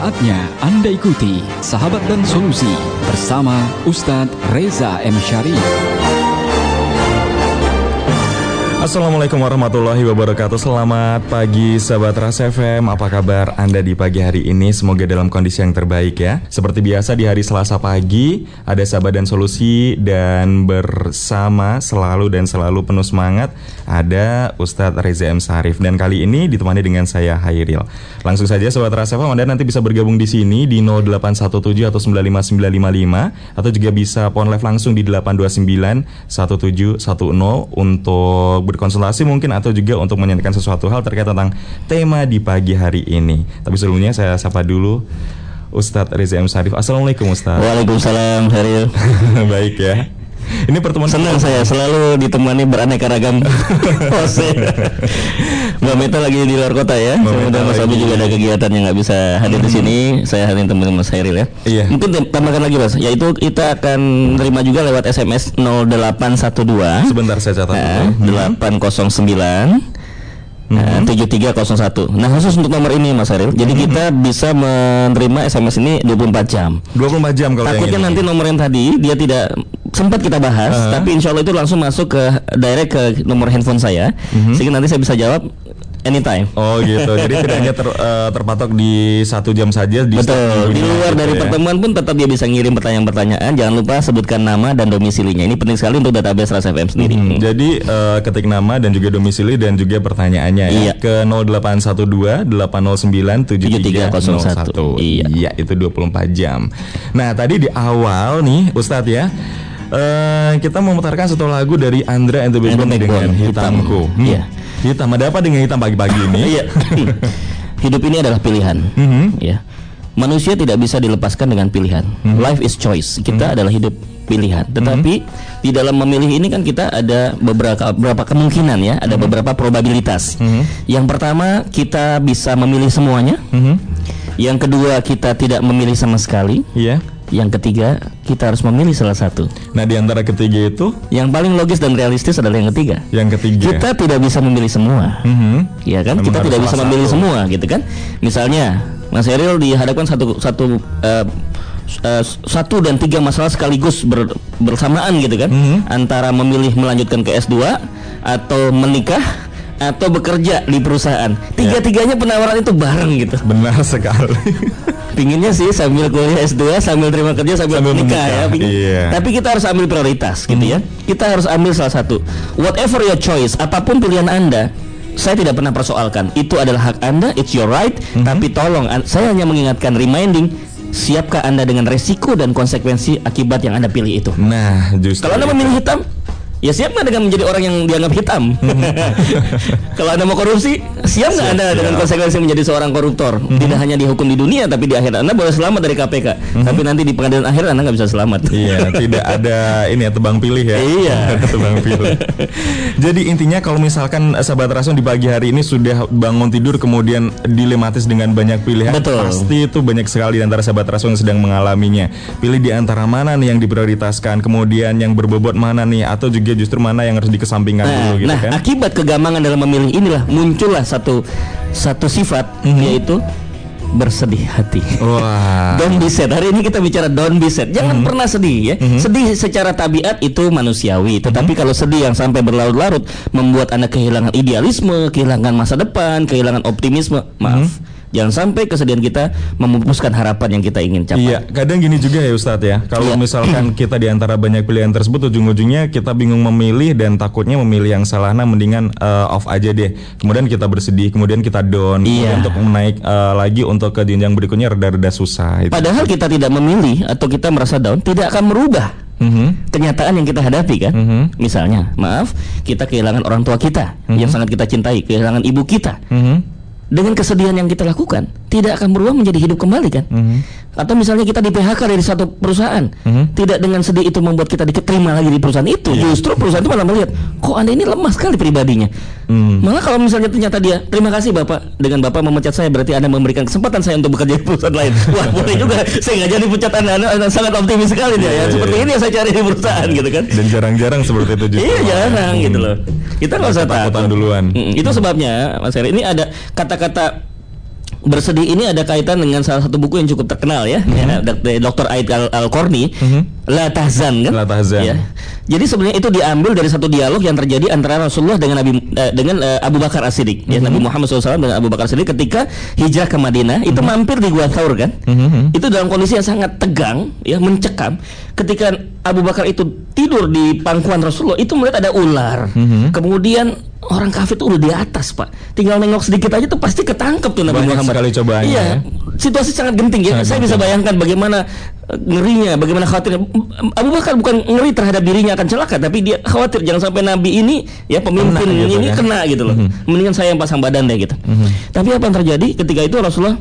Saatnya Anda ikuti Sahabat dan Solusi bersama Ustadz Reza M. Syarif. Assalamualaikum warahmatullahi wabarakatuh. Selamat pagi sahabat Ras FM Apa kabar Anda di pagi hari ini? Semoga dalam kondisi yang terbaik ya. Seperti biasa di hari Selasa pagi Ada sahabat dan solusi Dan bersama selalu dan selalu penuh semangat Ada Ustadz Reza M. Sarif. Dan kali ini ditemani dengan saya Hairil. Langsung saja sahabat Ras FM Anda nanti bisa bergabung di sini Di 0817 atau 95955 Atau juga bisa phone live langsung di 829 1710 Untuk berkonsultasi mungkin atau juga untuk menyanyikan sesuatu hal terkait tentang tema di pagi hari ini. Tapi sebelumnya saya sapa dulu Ustadz Reza M. Sarif. Assalamualaikum Ustadz. Waalaikumsalam Haril. Baik ya. Ini pertemuan Senang saya selalu ditemani beraneka ragam Jose. Mbak Meta lagi di luar kota ya. Kemudian Mas Abi juga ada kegiatan yang nggak bisa hadir di sini. Saya hadir teman-teman Mas Hairil ya. Iya. Mungkin tambahkan lagi Mas, yaitu kita akan terima juga lewat SMS 0812 Sebentar saya catat. Nah, 809 Nah, 7301. Nah, khusus untuk nomor ini Mas Aril. Jadi kita bisa menerima SMS ini 24 jam. 24 jam kalau yang Takutnya ini. nanti nomor yang tadi dia tidak sempat kita bahas, Uh-huh. tapi insya Allah itu langsung masuk ke direct ke nomor handphone saya, sehingga nanti saya bisa jawab anytime. Oh gitu. Jadi tidak hanya ter- eh, terpatok di satu jam saja di Betul. Di luar gitu dari ya. pertemuan pun tetap dia bisa ngirim pertanyaan-pertanyaan. Jangan lupa sebutkan nama dan domisilinya. Ini penting sekali untuk database Ras FM sendiri. Hmm, Jadi eh, ketik nama dan juga domisili dan juga pertanyaannya ya Iya. ke 0812 809 7301. 7301. Iya. Iya, itu 24 jam. Nah, tadi di awal nih Ustadz ya eh, kita memutarkan satu lagu dari Andra and the Backbone dengan Hitamku. Hitam. Iya. Hitam ada apa dengan hitam pagi-pagi ini? Iya. Hidup ini adalah pilihan. Mhm. Ya. Manusia tidak bisa dilepaskan dengan pilihan. Mhm. Life is choice. Kita adalah hidup pilihan. Tetapi di dalam memilih ini kan kita ada beberapa beberapa kemungkinan ya, ada beberapa probabilitas. Yang pertama kita bisa memilih semuanya. Mhm. Yang kedua kita tidak memilih sama sekali. Iya. Yang ketiga kita harus memilih salah satu. Nah, di antara ketiga itu Yang paling logis dan realistis adalah yang ketiga. yang ketiga. Kita tidak bisa memilih semua. Mhm. Ya kan Memang kita tidak bisa memilih satu. semua gitu kan. Misalnya Mas Eril dihadapkan satu satu eh, s- eh, satu dan tiga masalah sekaligus ber- bersamaan gitu kan. Mhm. Antara memilih melanjutkan ke S2 atau menikah atau bekerja di perusahaan. Tiga-tiganya penawaran itu bareng gitu. Benar sekali. Pinginnya sih sambil kuliah S2 sambil terima kerja sambil, Sambil menikah, menikah, ya. pingin. iya. Tapi kita harus ambil prioritas gitu ya. Kita harus ambil salah satu. Whatever your choice, apa pun pilihan Anda, saya tidak pernah persoalkan. Itu adalah hak Anda, it's your right. Tapi tolong saya hanya mengingatkan reminding Siapkah Anda dengan resiko dan konsekuensi akibat yang Anda pilih itu? Nah, justru Kalau Anda memilih hitam, ya siap nggak dengan menjadi orang yang dianggap hitam? Kalau Anda mau korupsi, siap nggak Anda dengan siap. konsekuensi menjadi seorang koruptor? Tidak hanya dihukum di dunia, tapi di akhir Anda boleh selamat dari KPK. Tapi nanti di pengadilan akhir Anda nggak bisa selamat. Iya, tidak ada ini ya tebang pilih ya. Iya. Tebang pilih. Jadi intinya kalau misalkan eh, sahabat Rasul di pagi hari ini sudah bangun tidur kemudian dilematis dengan banyak pilihan, Betul. pasti itu banyak sekali di antara sahabat Rasul yang sedang mengalaminya. Pilih di antara mana nih yang diprioritaskan, kemudian yang berbobot mana nih atau juga justru mana yang harus dikesampingkan Nah, dulu gitu nah, kan. akibat kegamangan dalam memilih inilah muncullah satu satu sifat Mhm. yaitu bersedih hati. Wah. Don't be sad. Hari ini kita bicara don't be sad. Jangan pernah sedih ya. Sedih secara tabiat itu manusiawi. Tetapi kalau sedih yang sampai berlarut-larut membuat Anda kehilangan idealisme, kehilangan masa depan, kehilangan optimisme. Maaf. Jangan sampai kesedihan kita memupuskan harapan yang kita ingin capai. Iya, kadang gini juga ya Ustadz ya. Kalau Iya. misalkan kita di antara banyak pilihan tersebut ujung-ujungnya kita bingung memilih dan takutnya memilih yang salah. Nah, mendingan uh, off aja deh. Kemudian kita bersedih, kemudian kita down. Kemudian Iya. untuk menaik uh, lagi untuk ke jenjang berikutnya reda-reda susah. Itu. Padahal kita tidak memilih atau kita merasa down tidak akan merubah Mhm. kenyataan yang kita hadapi kan. Mhm. Misalnya, maaf, kita kehilangan orang tua kita yang sangat kita cintai, kehilangan ibu kita. Mhm. Dengan kesedihan yang kita lakukan, tidak akan berubah menjadi hidup kembali kan? Mhm. Atau misalnya kita di PHK dari satu perusahaan, Mhm. tidak dengan sedih itu membuat kita diterima lagi di perusahaan itu. Iya. Justru perusahaan itu malah melihat, kok anda ini lemah sekali pribadinya. Hmm. Malah kalau misalnya ternyata dia, terima kasih bapak, dengan bapak memecat saya berarti anda memberikan kesempatan saya untuk bekerja di perusahaan lain. Wah boleh juga, saya nggak jadi pecat anda, anda, anda sangat optimis sekali dia ya. Iya, Seperti iya. ini yang saya cari di perusahaan gitu kan. Dan jarang-jarang seperti itu justru. Iya jarang gitu loh. Kita nggak usah takut. duluan. Mm, itu sebabnya Mas Heri ini ada kata-kata bersedih ini ada kaitan dengan salah satu buku yang cukup terkenal ya, ya Dr. Aid Al, Al Korni, La Tahzan kan? La Tahzan. Ya. Jadi sebenarnya itu diambil dari satu dialog yang terjadi antara Rasulullah dengan Nabi eh, dengan eh, Abu Bakar As-Siddiq. Ya, Nabi Muhammad SAW dengan Abu Bakar As-Siddiq ketika hijrah ke Madinah itu mampir di Gua Thaur kan? Itu dalam kondisi yang sangat tegang, ya mencekam. Ketika Abu Bakar itu tidur di pangkuan Rasulullah itu melihat ada ular. Kemudian orang kafir itu udah di atas pak, tinggal nengok sedikit aja tuh pasti ketangkep tuh Nabi Banyak Muhammad. sekali cobaannya, Iya, ya. situasi sangat genting ya. Sangat Saya bisa bayangkan bagaimana eh, ngerinya, bagaimana khawatirnya. Abu Bakar bukan ngeri terhadap dirinya akan celaka, tapi dia khawatir jangan sampai Nabi ini ya pemimpin Kena gitu ini kan. kena gitu loh. Mendingan saya yang pasang badan deh gitu. Tapi apa yang terjadi ketika itu Rasulullah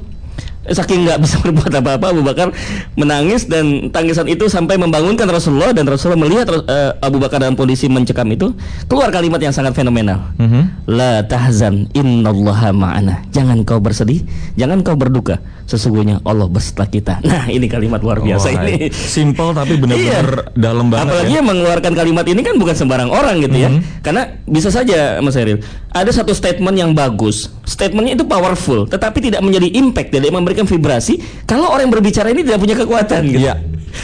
saking nggak bisa berbuat apa-apa Abu Bakar menangis dan tangisan itu sampai membangunkan Rasulullah dan Rasulullah melihat eh, Abu Bakar dalam kondisi mencekam itu keluar kalimat yang sangat fenomenal. La tahzan innallaha ma'ana. Jangan kau bersedih, jangan kau berduka. Sesungguhnya Allah beserta kita. Nah, ini kalimat luar biasa Wah, ini. Simple tapi benar-benar dalam banget Apalagi ya. yang mengeluarkan kalimat ini kan bukan sembarang orang gitu ya. Karena bisa saja Mas Heril, ada satu statement yang bagus. Statementnya itu powerful, tetapi tidak menjadi impact, tidak memberikan vibrasi kalau orang yang berbicara ini tidak punya kekuatan gitu. Iya,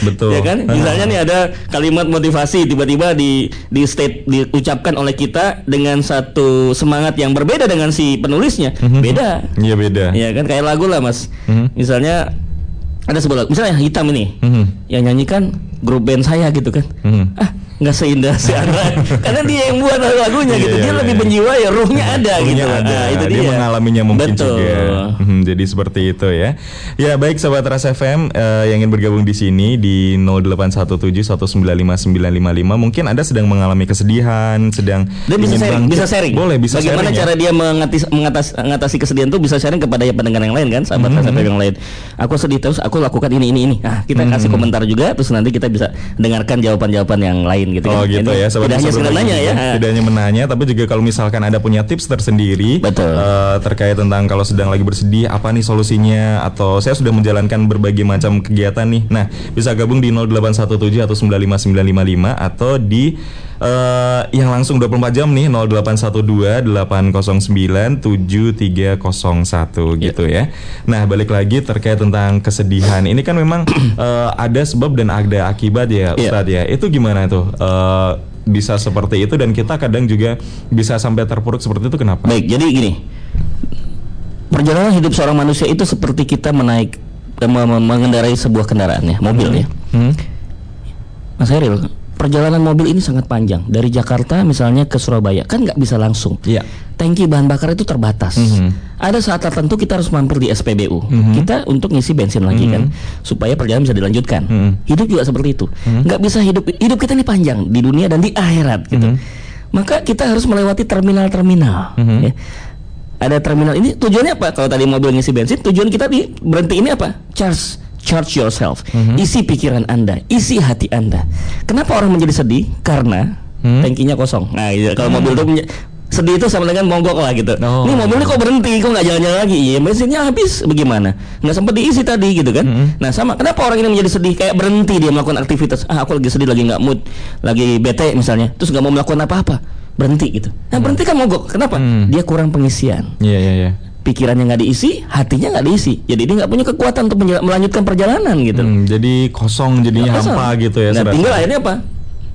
betul. Ya kan? Misalnya nih ada kalimat motivasi tiba-tiba di di state diucapkan oleh kita dengan satu semangat yang berbeda dengan si penulisnya. Beda. Iya beda. Ya kan kayak lagu lah Mas. Mhm. Misalnya ada sebuah lagu, misalnya hitam ini. Mhm. Yang nyanyikan grup band saya gitu kan. Mhm. Ah, nggak seindah si Andra. Karena dia yang buat lagunya Iya, gitu. iya, dia iya, lebih iya. menjiwa ya ruhnya ada Ruhnya gitu. ada. Nah, itu dia, dia. mengalaminya mungkin Betul. juga. Hmm, jadi seperti itu ya. Ya baik sobat Ras FM eh, yang ingin bergabung di sini di 0817195955 mungkin Anda sedang mengalami kesedihan, sedang Dan bisa sharing, bangkit. bisa sharing. Boleh bisa Bagaimana sharing ya. cara dia mengatis, mengatas, mengatasi kesedihan itu bisa sharing kepada ya pendengar yang lain kan, sahabat Hmm. mm yang lain. Aku sedih terus, aku lakukan ini ini ini. Nah, kita kasih komentar juga, terus nanti kita bisa dengarkan jawaban-jawaban yang lain gitu Oh kan. gitu Jadi, ya sobat Tidak hanya sekedar nanya ya. juga. Tidak hanya menanya tapi juga kalau misalkan ada punya tips tersendiri Betul. eh, terkait tentang kalau sedang lagi bersedih apa nih solusinya atau saya sudah menjalankan berbagai macam kegiatan nih. Nah, bisa gabung di 0817 atau 95955 atau di eh, yang langsung 24 jam nih 0812 809 7301 gitu ya. Nah, balik lagi terkait tentang kesedihan. Ini kan memang eh, ada sebab dan ada akibat ya, Iya. Ustadz ya. Itu gimana tuh? Eh, bisa seperti itu dan kita kadang juga bisa sampai terpuruk seperti itu kenapa? Baik, jadi gini. Perjalanan hidup seorang manusia itu seperti kita menaik me- me- mengendarai sebuah kendaraan ya, mobil ya. Hmm? Mas Heril, perjalanan mobil ini sangat panjang dari Jakarta misalnya ke Surabaya kan nggak bisa langsung. Iya. Tangki bahan bakar itu terbatas. Mhm. Ada saat tertentu kita harus mampir di SPBU. Kita untuk ngisi bensin lagi kan supaya perjalanan bisa dilanjutkan. Mhm. Hidup juga seperti itu. Nggak bisa hidup hidup kita ini panjang di dunia dan di akhirat gitu. Maka kita harus melewati terminal-terminal. ya. Ada terminal ini tujuannya apa? Kalau tadi mobil ngisi bensin, tujuan kita di berhenti ini apa? Charge charge yourself. Isi pikiran Anda, isi hati Anda. Kenapa orang menjadi sedih? Karena tangkinya kosong. Nah, iya, kalau mobil itu punya- sedih itu sama dengan monggok lah gitu. Oh. Ini mobilnya kok berhenti, kok nggak jalan-jalan lagi? Iya, bensinnya habis. Bagaimana? Nggak sempat diisi tadi gitu kan? Nah, sama. Kenapa orang ini menjadi sedih? Kayak berhenti dia melakukan aktivitas. Ah, aku lagi sedih, lagi nggak mood, lagi bete misalnya. Terus nggak mau melakukan apa-apa, berhenti gitu. Nah, berhenti kan mogok. Kenapa? Hmm. Dia kurang pengisian Iya iya iya. Pikirannya nggak diisi, hatinya nggak diisi. Jadi dia nggak punya kekuatan untuk melanjutkan perjalanan gitu. Hmm, jadi kosong jadinya Kosong. hampa gitu ya. Nah, serasa. tinggal akhirnya apa?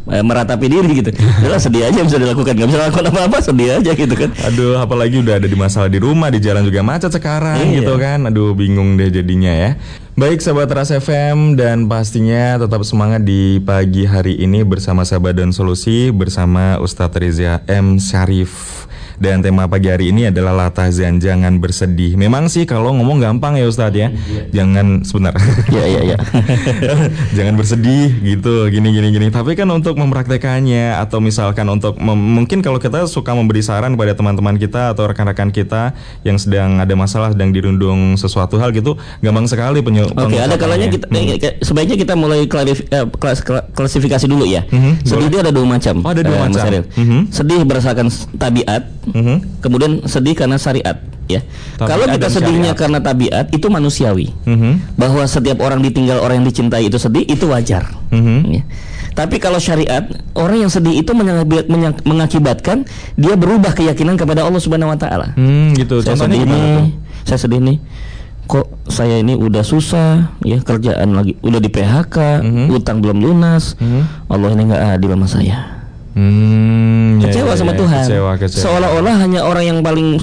Eh, meratapi diri gitu. Udah sedih aja bisa dilakukan, nggak bisa lakukan apa-apa sedih aja gitu kan. Aduh, apalagi udah ada di masalah di rumah, di jalan juga macet sekarang Iya. gitu kan. Aduh, bingung deh jadinya ya. Baik sahabat Ras FM dan pastinya tetap semangat di pagi hari ini bersama Sahabat dan Solusi bersama Ustadz Reza M Syarif. Dan tema pagi hari ini adalah latazan jangan bersedih. Memang sih kalau ngomong gampang ya Ustadz ya. Jangan sebentar. Iya iya iya. jangan bersedih gitu gini gini gini tapi kan untuk mempraktekannya atau misalkan untuk mungkin kalau kita suka memberi saran pada teman-teman kita atau rekan-rekan kita yang sedang ada masalah sedang dirundung sesuatu hal gitu gampang sekali penyu Oke, ada kalanya kita eh, kayak- sebaiknya kita mulai klarif- eh, kela- klasifikasi dulu ya. Mhm, Sedih boleh. itu ada dua macam. Oh, ada dua eh, macam. Ariel. Mhm. Sedih berdasarkan tabiat, Mhm. kemudian sedih karena syariat. Ya. Tabiat Kalau kita sedihnya syariat. karena tabiat itu manusiawi. Mhm. Bahwa setiap orang ditinggal orang yang dicintai itu sedih itu wajar. Mhm. Ya. Tapi kalau syariat, orang yang sedih itu mengakibatkan dia berubah keyakinan kepada Allah Subhanahu wa taala. Hmm, gitu Saya contohnya sedih nih, tuh? saya sedih nih. kok saya ini udah susah ya kerjaan lagi udah di PHK Mhm. utang belum lunas Mhm. Allah ini nggak adil sama saya Hmm, ya, kecewa ya, sama ya, Tuhan Kecewa, kecewa. seolah-olah hanya orang yang paling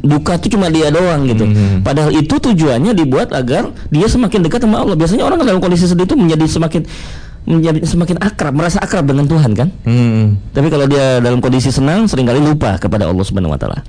duka itu cuma dia doang gitu Mhm. padahal itu tujuannya dibuat agar dia semakin dekat sama Allah biasanya orang dalam kondisi sedih itu menjadi semakin menjadi semakin akrab merasa akrab dengan Tuhan kan Hmm. tapi kalau dia dalam kondisi senang sering kali lupa kepada Allah Subhanahu wa taala.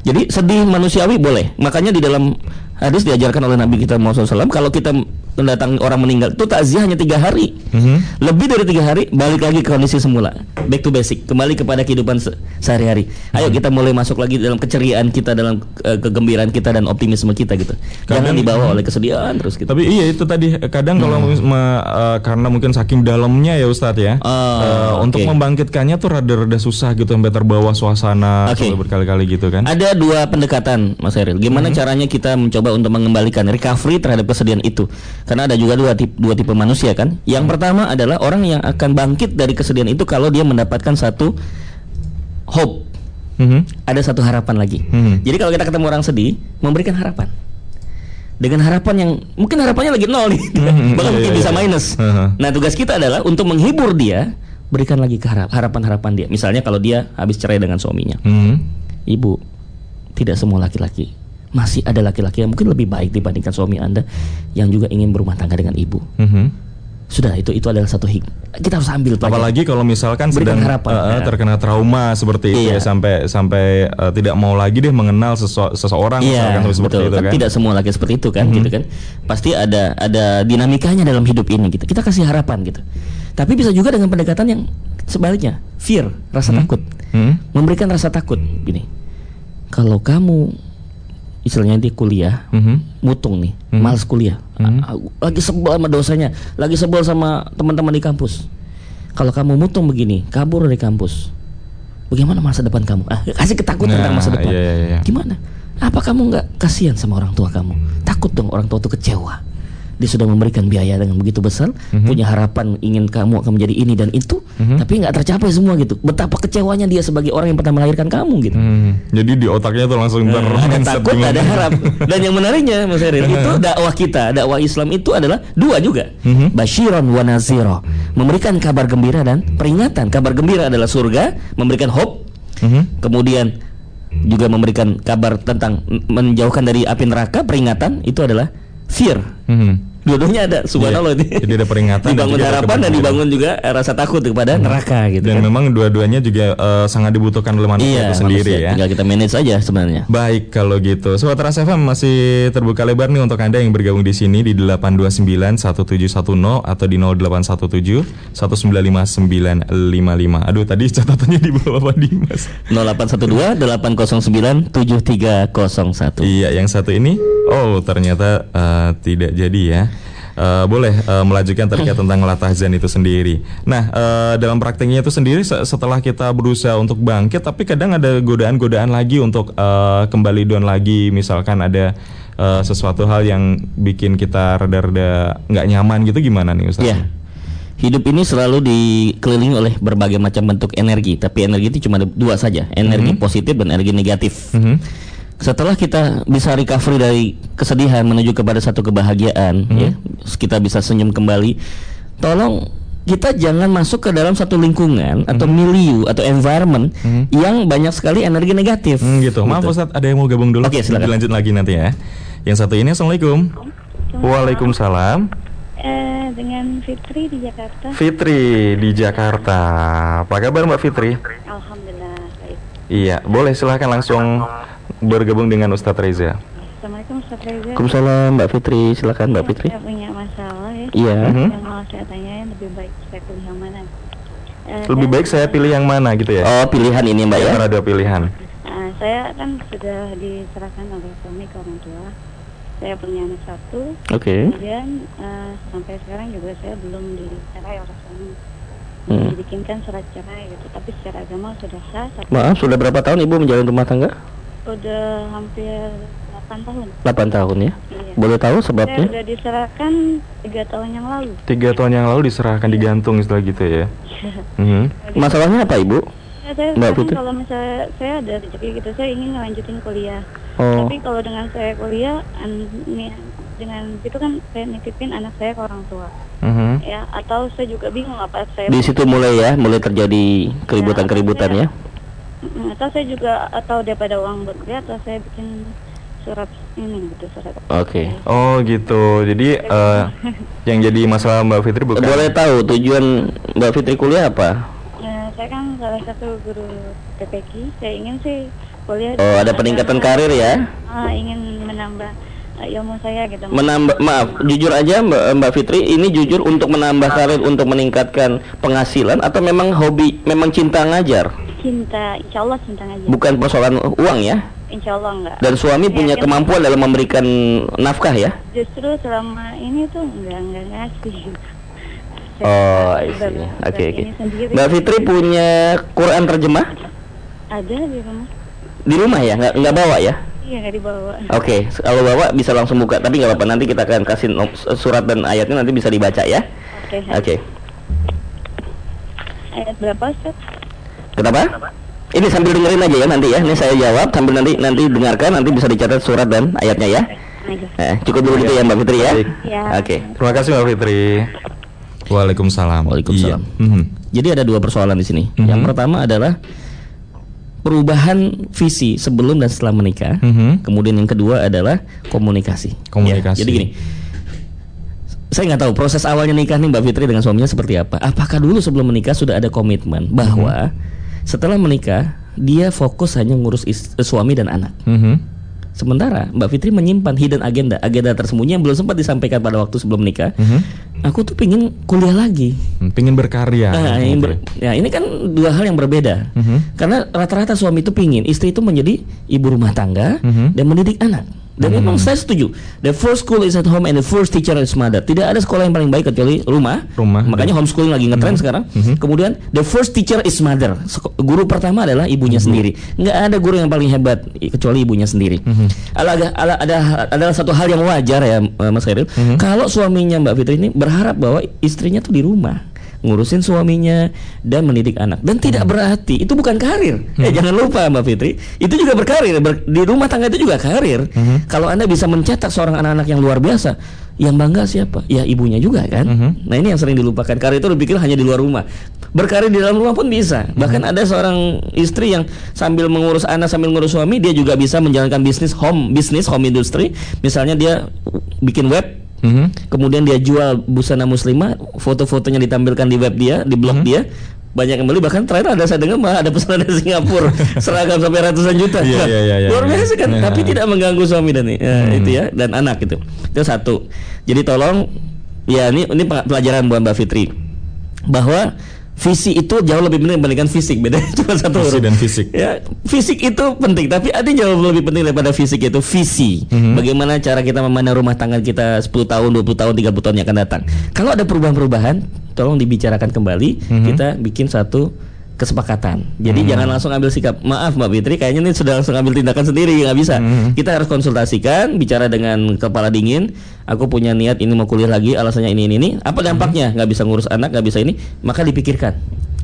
Jadi sedih manusiawi boleh. Makanya di dalam hadis diajarkan oleh Nabi kita Muhammad SAW kalau kita mendatangi orang meninggal itu takziah hanya tiga hari. Mhm. Lebih dari tiga hari balik lagi ke kondisi semula. Back to basic, kembali kepada kehidupan se- sehari-hari. Ayo kita mulai masuk lagi dalam keceriaan kita, dalam eh, kegembiraan kita dan optimisme kita gitu. Jangan Kadang- dibawa oleh kesedihan terus gitu. Tapi iya itu tadi kadang kalau me- eh, karena mungkin saking dalamnya ya Ustadz ya Ah, eh, untuk oke. membangkitkannya tuh rada-rada susah gitu sampai terbawa suasana sampai berkali-kali gitu kan. Ada dua pendekatan, Mas Eril. Gimana caranya kita mencoba untuk mengembalikan recovery terhadap kesedihan itu? Karena ada juga dua tipe, dua tipe manusia kan. Yang pertama adalah orang yang akan bangkit dari kesedihan itu kalau dia mendapatkan satu hope, Mhm. ada satu harapan lagi. Mhm. Jadi kalau kita ketemu orang sedih, memberikan harapan. Dengan harapan yang mungkin harapannya lagi nol nih, Mhm, bahkan iya, mungkin iya, bisa iya. minus. Mhm. Nah tugas kita adalah untuk menghibur dia, berikan lagi harapan-harapan dia. Misalnya kalau dia habis cerai dengan suaminya, Mhm. Ibu, tidak semua laki-laki masih ada laki-laki yang mungkin lebih baik dibandingkan suami Anda yang juga ingin berumah tangga dengan ibu. Mhm. Sudah itu itu adalah satu hik. Kita harus ambil pelajaran. Apalagi kalau misalkan Berikan sedang harapan. eh, Nah. terkena trauma seperti itu Iya. ya sampai sampai eh, tidak mau lagi deh mengenal seseorang Iya, misalkan seperti betul. itu kan kan. tidak semua laki seperti itu kan, gitu kan. Pasti ada ada dinamikanya dalam hidup ini gitu. Kita kasih harapan gitu. Tapi bisa juga dengan pendekatan yang sebaliknya, fear, rasa takut. Hmm? Memberikan rasa takut gini. Kalau kamu istilahnya di kuliah, Mhm. mutung nih, Hmm. males kuliah, Hmm. A- lagi sebel sama dosanya, lagi sebel sama teman-teman di kampus. Kalau kamu mutung begini, kabur dari kampus, bagaimana masa depan kamu? Ah, kasih ketakutan Nah, tentang masa depan. iya, iya, iya. Gimana? Apa kamu nggak kasihan sama orang tua kamu? Takut dong orang tua itu kecewa. Dia sudah memberikan biaya dengan begitu besar, Mhm. punya harapan ingin kamu akan menjadi ini dan itu, Mhm. tapi nggak tercapai semua gitu. Betapa kecewanya dia sebagai orang yang pernah melahirkan kamu gitu. Hmm. Jadi di otaknya tuh langsung Eh, ter ada mindset takut, gimana. ada harap. Dan yang menariknya, Mas Eril, itu dakwah kita, dakwah Islam itu adalah dua juga. Mhm. Basyiron wa naziro. Memberikan kabar gembira dan peringatan. Kabar gembira adalah surga, memberikan hope. Mhm. Kemudian juga memberikan kabar tentang menjauhkan dari api neraka, peringatan itu adalah fear. Mhm. Dua-duanya ada, subhanallah Iya. ini. Jadi ada peringatan dan dibangun ada harapan dan dibangun juga eh, rasa takut kepada neraka gitu Dan kan. memang dua-duanya juga eh, sangat dibutuhkan oleh manusia Iya, itu sendiri manusia. ya. Tinggal kita manage aja sebenarnya. Baik kalau gitu. Sobat Ras FM masih terbuka lebar nih untuk Anda yang bergabung di sini di 829 1710 atau di 0817 195 955. Aduh tadi catatannya di bawah Pak Dimas. 0812 809 7301. Iya, yang satu ini oh ternyata eh, tidak jadi ya. Eh, boleh eh, melanjutkan terkait tentang latahzan itu sendiri. Nah, eh, dalam prakteknya itu sendiri se- setelah kita berusaha untuk bangkit, tapi kadang ada godaan-godaan lagi untuk eh, kembali down lagi. Misalkan ada eh, sesuatu hal yang bikin kita rada-rada nggak nyaman gitu, gimana nih Ustaz? Ya. Hidup ini selalu dikelilingi oleh berbagai macam bentuk energi, tapi energi itu cuma dua saja, energi positif dan energi negatif. Mhm. Setelah kita bisa recovery dari kesedihan menuju kepada satu kebahagiaan, ya, kita bisa senyum kembali. Tolong kita jangan masuk ke dalam satu lingkungan atau milieu atau environment yang banyak sekali energi negatif. Hmm, gitu. Maaf Ustadz, ada yang mau gabung dulu? Oke, silakan. Lanjut lagi nanti ya. Yang satu ini Assalamualaikum. Waalaikumsalam. Eh, dengan Fitri di Jakarta. Fitri di Jakarta. Apa kabar Mbak Fitri? Alhamdulillah baik. Iya, boleh silahkan langsung bergabung dengan Ustadz Reza. Assalamualaikum Ustaz Reza. Waalaikumsalam Mbak Fitri, silakan Mbak Fitri. Saya punya masalah ya. Iya. Mhm. Yang mau saya tanyain lebih baik saya pilih yang mana? Eh, Lebih baik saya pilih yang mana gitu ya? Oh, pilihan ini Mbak ya. Antara dua pilihan. eh, saya kan sudah diserahkan oleh suami ke orang tua. Saya punya anak satu. Oke. Kemudian eh, sampai sekarang juga saya belum dicerai oleh suami. Hmm. Dibikinkan surat cerai gitu. Tapi secara agama sudah sah. Tapi Maaf, sudah berapa tahun Ibu menjalin rumah tangga? Udah hampir 8 tahun. 8 tahun ya. Iya. Boleh tahu Saya sebabnya? sudah diserahkan tiga tahun yang lalu. Tiga tahun yang lalu diserahkan digantung istilah gitu ya. Mhm. Masalahnya apa Ibu? Ya, saya Mbak sekarang Putri? kalau misalnya saya ada rezeki gitu, saya ingin ngelanjutin kuliah. Oh. Tapi kalau dengan saya kuliah, dengan itu kan saya nitipin anak saya ke orang tua Mhm. ya atau saya juga bingung apa saya Di situ mulai ya, mulai terjadi keributan-keributan ya. Mm, atau saya juga atau daripada uang buat kuliah atau saya bikin surat ini gitu surat Oke. Oh gitu. Jadi eh, yang jadi masalah Mbak Fitri bukan Boleh tahu tujuan Mbak Fitri kuliah apa? Nah, saya kan salah satu guru PPK saya ingin sih kuliah Oh, ada peningkatan karir ya? ah, ingin menambah eh, ilmu saya gitu Menambah maaf, jujur aja Mbak, Mbak Fitri, ini jujur untuk menambah karir untuk meningkatkan penghasilan atau memang hobi, memang cinta ngajar? Cinta insya Allah cinta ngaji Bukan persoalan uang ya? insya Allah enggak Dan suami Ya, punya ya. kemampuan dalam memberikan nafkah ya? justru selama ini tuh enggak enggak ngasih Oh, I Saya see. baru- Oke, oke. Mbak Fitri punya Quran terjemah ada di rumah di rumah ya? Nggak, nggak bawa ya? iya nggak dibawa Oke, kalau bawa bisa langsung buka, tapi nggak apa-apa. Nanti kita akan kasih surat dan ayatnya nanti bisa dibaca ya. oke Oke. ayat berapa Ustaz? Kenapa? Ini sambil dengerin aja ya nanti ya. Ini saya jawab sambil nanti nanti dengarkan nanti bisa dicatat surat dan ayatnya ya. Eh, cukup dulu gitu ya Mbak Fitri ya. Ya. Oke. Terima kasih Mbak Fitri. Waalaikumsalam. Waalaikumsalam. Iya. Mhm. Jadi ada dua persoalan di sini. Mhm. Yang pertama adalah perubahan visi sebelum dan setelah menikah. Mhm. Kemudian yang kedua adalah komunikasi. Komunikasi. Ya, jadi gini, saya nggak tahu proses awalnya nikah nih Mbak Fitri dengan suaminya seperti apa. Apakah dulu sebelum menikah sudah ada komitmen bahwa setelah menikah dia fokus hanya ngurus is- suami dan anak. Mhm. Sementara Mbak Fitri menyimpan hidden agenda, agenda tersembunyi yang belum sempat disampaikan pada waktu sebelum menikah. Mhm. Aku tuh pingin kuliah lagi. Hmm, Pingin berkarya. Nah, ini ber- ya, ini kan dua hal yang berbeda. Mhm. Karena rata-rata suami itu pingin istri itu menjadi ibu rumah tangga Mhm. dan mendidik anak. Dan memang saya setuju. The first school is at home and the first teacher is mother. Tidak ada sekolah yang paling baik kecuali rumah. Rumah. Makanya homeschooling lagi ngetren sekarang. Mhm. Kemudian the first teacher is mother. Guru pertama adalah ibunya sendiri. Nggak ada guru yang paling hebat kecuali ibunya sendiri. Ala, ada, ala, ada adalah satu hal yang wajar ya eh, Mas Khairil. Kalau suaminya Mbak Fitri ini berharap bahwa istrinya tuh di rumah ngurusin suaminya dan mendidik anak. Dan tidak berarti itu bukan karir. Eh jangan lupa mbak Fitri itu juga berkarir. Ber- di rumah tangga itu juga karir. Kalau anda bisa mencetak seorang anak-anak yang luar biasa yang bangga siapa? Ya ibunya juga kan? Nah ini yang sering dilupakan. Karir itu dipikir hanya di luar rumah. Berkarir di dalam rumah pun bisa. Bahkan ada seorang istri yang sambil mengurus anak sambil mengurus suami dia juga bisa menjalankan bisnis home bisnis home industry. Misalnya dia bikin web Mhm. Kemudian dia jual busana muslimah, foto-fotonya ditampilkan di web dia, di blog dia. Banyak yang beli bahkan terakhir ada saya dengar malah ada pesanan dari Singapura seragam sampai ratusan juta. Iya, iya, iya, iya, Luar iya. biasa kan, Iya. tapi tidak mengganggu suami dan eh, Hmm. itu ya dan anak itu. Itu satu. Jadi tolong ya ini ini pelajaran buat Mbak Fitri bahwa visi itu jauh lebih penting dibandingkan fisik beda cuma satu Visi huruf. dan fisik. ya fisik itu penting tapi ada yang jauh lebih penting daripada fisik itu visi Mhm. bagaimana cara kita memandang rumah tangga kita 10 tahun 20 tahun 30 tahun yang akan datang kalau ada perubahan-perubahan tolong dibicarakan kembali Mhm. kita bikin satu kesepakatan. Jadi Mhm. jangan langsung ambil sikap maaf Mbak Fitri kayaknya ini sudah langsung ambil tindakan sendiri. Nggak bisa. Mhm. kita harus konsultasikan bicara dengan kepala dingin. Aku punya niat ini mau kuliah lagi alasannya ini ini ini. Apa dampaknya? Nggak bisa ngurus anak nggak bisa ini. Maka dipikirkan.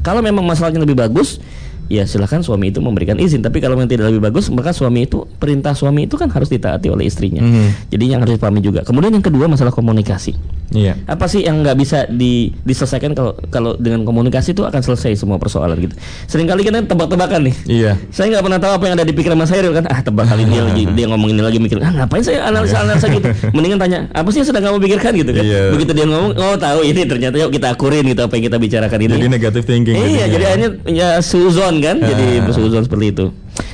Kalau memang masalahnya lebih bagus ya silahkan suami itu memberikan izin. Tapi kalau memang tidak lebih bagus maka suami itu perintah suami itu kan harus ditaati oleh istrinya. Mhm. jadi yang harus dipahami juga. Kemudian yang kedua masalah komunikasi. Iya. apa sih yang nggak bisa di, diselesaikan kalau kalau dengan komunikasi itu akan selesai semua persoalan gitu. Seringkali kan tebak-tebakan nih. Iya. saya nggak pernah tahu apa yang ada di pikiran Mas Hairil kan. Ah tebak kali dia lagi dia ngomong ini lagi mikir ah ngapain saya analisa analisa gitu? Mendingan tanya apa sih yang sedang kamu pikirkan? gitu kan. Iya. begitu dia ngomong oh tahu ini ternyata yuk kita akurin gitu apa yang kita bicarakan ini. Jadi negatif thinking. Iya, jadi akhirnya ya suzon kan, jadi Ah. suzon seperti itu.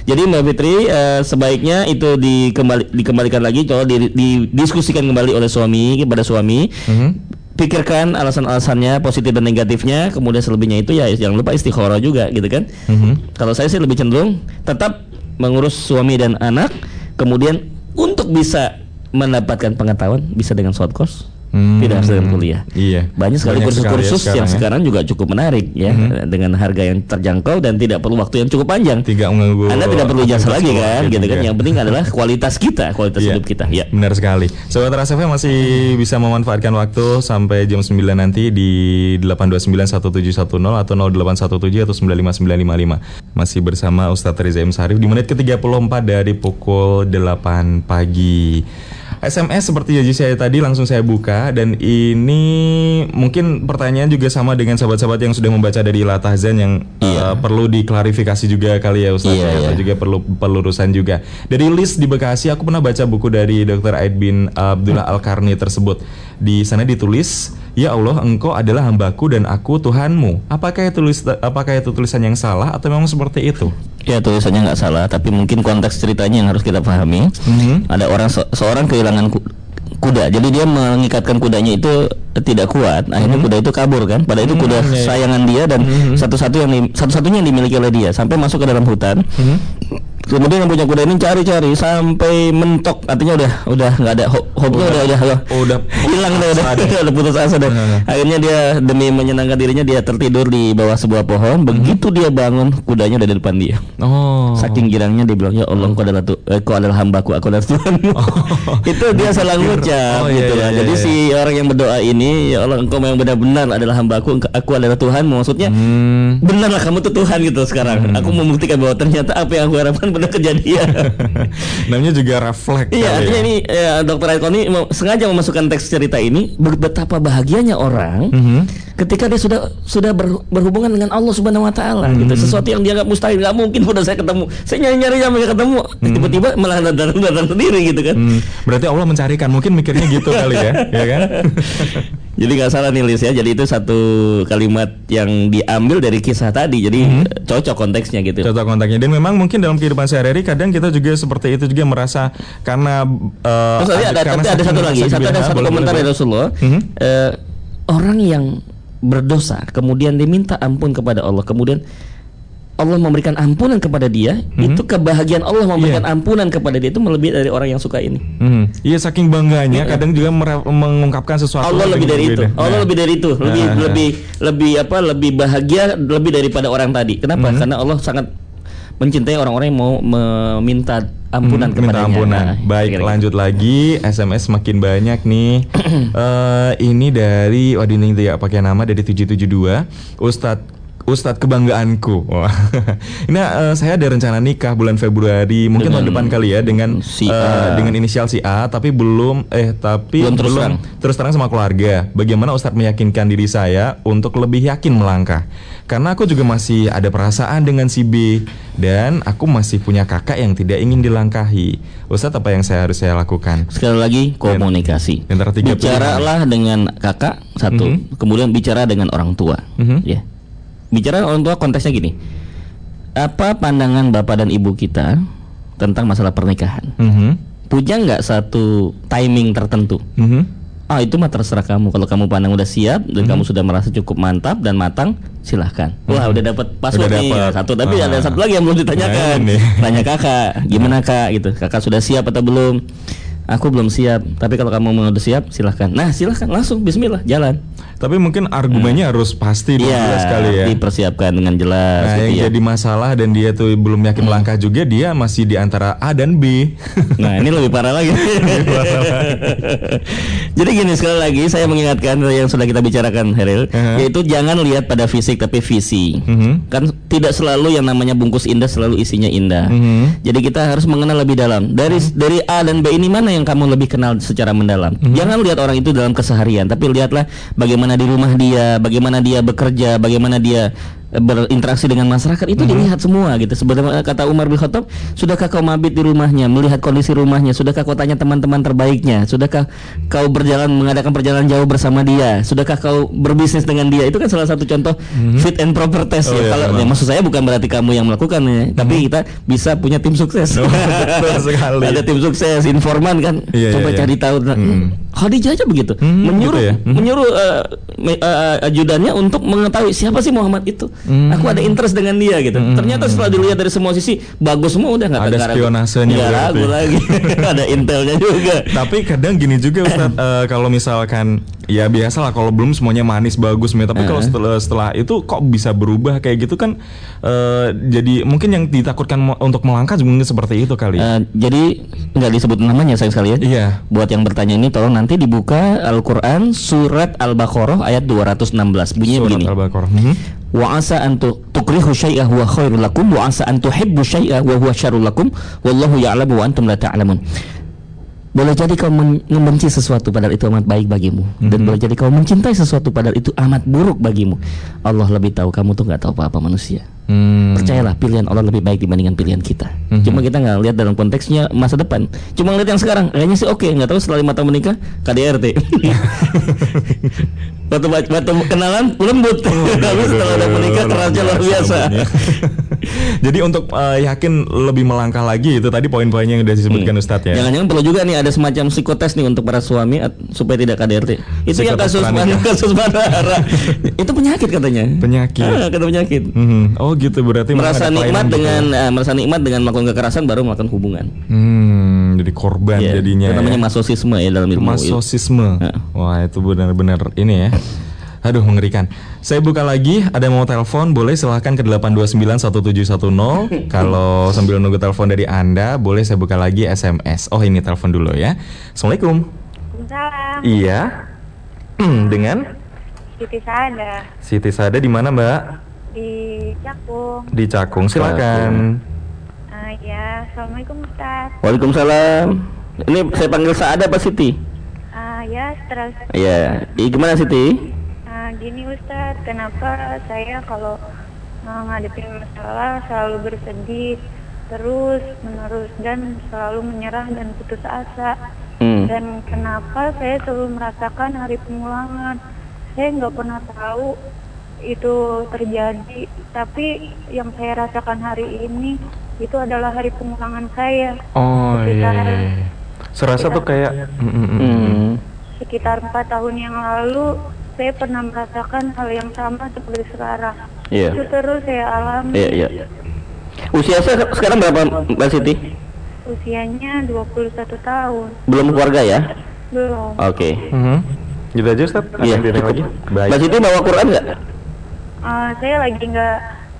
Jadi Mbak Fitri eh, sebaiknya itu dikembali, dikembalikan lagi, coba di- didiskusikan kembali oleh suami kepada suami. Mhm. Pikirkan alasan-alasannya positif dan negatifnya, kemudian selebihnya itu ya jangan lupa istikharah juga gitu kan. Mhm. Kalau saya sih lebih cenderung tetap mengurus suami dan anak, kemudian untuk bisa mendapatkan pengetahuan bisa dengan short course, Hmm. tidak harus dengan kuliah. Iya. Banyak sekali ya kursus-kursus yang sekarang ya. sekarang juga cukup menarik ya dengan harga yang terjangkau dan tidak perlu waktu yang cukup panjang. Tidak mengganggu Anda tidak perlu jasa lagi kan, gitu kan. juga. Yang penting adalah kualitas kita, kualitas Iya. hidup kita. Ya. Benar sekali. Sobat Ras FM masih bisa memanfaatkan waktu sampai jam 9 nanti di 8291710 atau 0817 atau 959555. Masih bersama Ustadz Riza M. Sarif di menit ke-34 dari pukul 8 pagi. SMS seperti janji saya tadi langsung saya buka dan ini mungkin pertanyaan juga sama dengan sahabat-sahabat yang sudah membaca dari Latahzan yang uh, perlu diklarifikasi juga kali ya Ustaz Iya, ya, atau iya. juga perlu pelurusan juga. Dari list di Bekasi aku pernah baca buku dari Dr. Aid bin Abdullah Al-Karni tersebut. Di sana ditulis, "Ya Allah, Engkau adalah hambaku dan aku Tuhanmu." Apakah itu tulis apakah itu tulisan yang salah atau memang seperti itu? Ya tulisannya nggak salah, tapi mungkin konteks ceritanya yang harus kita pahami. Mhm. Ada orang se- seorang kehilangan ku- kuda, jadi dia mengikatkan kudanya itu tidak kuat. Akhirnya kuda itu kabur kan. Padahal itu kuda Mhm, iya, iya. sayangan dia dan satu-satu yang di- satu-satunya yang dimiliki oleh dia. Sampai masuk ke dalam hutan. Mhm. Kemudian yang punya kuda ini cari-cari sampai mentok, artinya udah udah nggak ada hope, hope-nya udah udah, udah, Oh, udah hilang udah, udah, deh. udah putus asa deh. Akhirnya dia demi menyenangkan dirinya dia tertidur di bawah sebuah pohon. Begitu dia bangun, kudanya udah di depan dia. Oh. Saking girangnya dia bilang ya Allah engkau adalah tu, eh, kau adalah hambaku aku adalah Tuhanmu. itu dia salah ngucap Oh, iya, gitu iya, lah. iya, Jadi iya. si orang yang berdoa ini ya Allah engkau yang benar-benar adalah hambaku aku adalah Tuhanmu. Maksudnya Hmm. benarlah kamu tuh Tuhan gitu sekarang. Aku membuktikan bahwa ternyata apa yang aku harapkan benar kejadian. Namanya juga refleks. Iya, artinya ya. ini ya, Dokter Aikoni sengaja memasukkan teks cerita ini be- betapa bahagianya orang Mhm. ketika dia sudah sudah ber- berhubungan dengan Allah Subhanahu Wa Taala gitu. Sesuatu yang dia nggak mustahil, nggak mungkin udah saya ketemu. Saya nyari-nyari sampai ketemu, tiba-tiba malah datang datang sendiri gitu kan. Hmm, berarti Allah mencarikan, mungkin mikirnya gitu kali ya, ya kan? Jadi nggak salah nih Lis ya. Jadi itu satu kalimat yang diambil dari kisah tadi. Jadi eh, cocok konteksnya gitu. Contoh kontaknya dan memang mungkin dalam kehidupan sehari-hari kadang kita juga seperti itu juga merasa karena uh, Terus ada, karena tapi ada satu lagi, satu ada satu boleh, komentar boleh, dari boleh. Rasulullah. Mhm. Eh, orang yang berdosa kemudian diminta ampun kepada Allah, kemudian Allah memberikan ampunan kepada dia, itu kebahagiaan Allah memberikan Mhm. Iya. ampunan kepada dia itu melebihi dari orang yang suka ini. Hmm, Iya saking bangganya kadang juga mengungkapkan sesuatu Allah lebih dari itu. berbeda. Allah Nah. lebih dari itu. Lebih Nah. lebih lebih apa? Lebih bahagia lebih daripada orang tadi. Kenapa? Mhm. Karena Allah sangat mencintai orang-orang yang mau meminta ampunan Hmm, kepadanya. minta ampunan. Nah, Baik, kira-kira. lanjut lagi. SMS makin banyak nih. Eh ini dari waduh ini tidak pakai nama dari 772. Ustadz Ustadz kebanggaanku. Wah. ini eh, saya ada rencana nikah bulan Februari, mungkin tahun Dengan depan kali ya dengan si A. dengan inisial si A, tapi belum eh tapi Belum terus terang. terus terang sama keluarga. Bagaimana Ustadz meyakinkan diri saya untuk lebih yakin melangkah? Karena aku juga masih ada perasaan dengan si B dan aku masih punya kakak yang tidak ingin dilangkahi. Ustadz apa yang saya harus saya lakukan? Sekali lagi komunikasi. Bicaralah dengan kakak satu, Mhm. kemudian bicara dengan orang tua. Mhm. Ya. Bicara orang tua konteksnya gini. Apa pandangan bapak dan ibu kita tentang masalah pernikahan? Mhm. Punya nggak satu timing tertentu? Mhm. Ah itu mah terserah kamu. Kalau kamu pandang udah siap dan Mhm. kamu sudah merasa cukup mantap dan matang, silahkan. Wah udah dapat password Udah nih dapat. satu. Tapi Ah. ada satu lagi yang belum ditanyakan. Nah. Tanya kakak, gimana kak? Gitu. Kakak sudah siap atau belum? Aku belum siap. Tapi kalau kamu mau udah siap, silahkan. Nah silahkan langsung Bismillah jalan. Tapi mungkin argumennya harus pasti Iya. jelas sekali ya. Dipersiapkan dengan jelas. Nah, gitu yang ya. jadi masalah dan dia tuh belum yakin melangkah juga dia masih di antara A dan B. Nah ini lebih parah lagi. Jadi gini sekali lagi saya mengingatkan yang sudah kita bicarakan Heril, Uh-huh. yaitu jangan lihat pada fisik tapi visi. Mhm. Kan tidak selalu yang namanya bungkus indah selalu isinya indah. Mhm. Jadi kita harus mengenal lebih dalam. Dari dari A dan B ini mana yang kamu lebih kenal secara mendalam? Jangan lihat orang itu dalam keseharian, tapi lihatlah bagaimana di rumah dia, bagaimana dia bekerja, bagaimana dia berinteraksi dengan masyarakat itu dilihat semua gitu. Sebenarnya kata Umar bin Khattab, sudahkah kau mabit di rumahnya, melihat kondisi rumahnya, sudahkah kau tanya teman-teman terbaiknya, sudahkah kau berjalan mengadakan perjalanan jauh bersama dia, sudahkah kau berbisnis dengan dia? Itu kan salah satu contoh fit and proper test Oh, ya. iya, Kalau ya, maksud saya bukan berarti kamu yang melakukannya, tapi kita bisa punya tim sukses. Oh, betul sekali. Ada tim sukses, informan kan. Iya, Coba iya, iya. cari tahu. Nah, Hmm. Khadijah aja begitu, Hmm, menyuruh gitu ya. Hmm. menyuruh me- eh, ajudannya untuk mengetahui siapa sih Muhammad itu. Hmm. Aku ada interest dengan dia gitu. Ternyata setelah dilihat dari semua sisi bagus semua udah nggak Ada spionasenya Nggak ragu lagi. ada intelnya juga. Tapi kadang gini juga Ustadz eh, kalau misalkan ya biasa lah kalau belum semuanya manis bagus tapi kalau setelah setelah itu kok bisa berubah kayak gitu kan eh, jadi mungkin yang ditakutkan untuk melangkah mungkin seperti itu kali. Eh, jadi nggak disebut namanya sayang sekali ya. Iya. Buat yang bertanya ini tolong nanti dibuka Al-Qur'an surat Al-Baqarah ayat 216. Bunyinya Surat begini. Al-Baqarah. Mhm. Wa asa an tu- tukrihu syai'a huwa khairul lakum wa asa an tuhibbu syai'a wa huwa syarrul lakum wallahu ya'lamu wa antum la ta'lamun. Boleh jadi kau membenci sesuatu padahal itu amat baik bagimu dan boleh jadi kau mencintai sesuatu padahal itu amat buruk bagimu. Allah lebih tahu kamu tuh nggak tahu apa-apa manusia. Hmm. Percayalah pilihan Allah lebih baik dibandingkan pilihan kita. Cuma kita nggak lihat dalam konteksnya masa depan. Cuma lihat yang sekarang. Kayaknya sih oke. Nggak tahu setelah lima tahun menikah KDRT. waktu waktu kenalan lembut. Tapi setelah udah menikah kerasnya luar biasa. Jadi untuk eh, yakin lebih melangkah lagi itu tadi poin-poinnya yang udah disebutkan Ustadz ya. Jangan-jangan perlu juga nih ada semacam psikotes nih untuk para suami supaya tidak KDRT. Itu yang kasus pranikah. kasus Bandara. itu penyakit katanya. Penyakit. Ah, kata penyakit. Mhm. Oh gitu berarti merasa nikmat gitu. dengan eh, merasa nikmat dengan melakukan kekerasan baru melakukan hubungan. Hmm, jadi korban Iya, jadinya. Itu namanya ya. masosisme ya dalam ilmu. Masosisme. Ya. Wah, itu benar-benar ini ya. Aduh, mengerikan. Saya buka lagi, ada yang mau telepon, boleh silahkan ke 8291710. Kalau sambil nunggu telepon dari Anda, boleh saya buka lagi SMS. Oh, ini telepon dulu ya. Assalamualaikum. Salam, Iya. Dengan Siti Sada Siti Sada di mana, Mbak? di Cakung. Di Cakung, silakan. Ah ya, assalamualaikum Ustaz. Waalaikumsalam. Ini saya panggil Saada apa Siti? Ah ya, terus Iya. Ih, Gimana Siti? Gini Ustaz, kenapa saya kalau ah, ngadepin masalah selalu bersedih terus menerus dan selalu menyerah dan putus asa Hmm. dan kenapa saya selalu merasakan hari pemulangan saya nggak pernah tahu itu terjadi tapi yang saya rasakan hari ini itu adalah hari pemulangan saya Oh iya. Iya, iya. Serasa tuh kayak Mm, mm, mm. Sekitar empat tahun yang lalu saya pernah merasakan hal yang sama seperti sekarang Iya. itu terus saya alami Iya, iya. Usia saya sekarang berapa Mbak Siti? usianya 21 tahun Belum keluarga ya? belum Oke. Mhm. Gitu aja Ustaz? Iya, cukup. lagi? Baik. Mbak Siti bawa Quran nggak? Ah, saya lagi nggak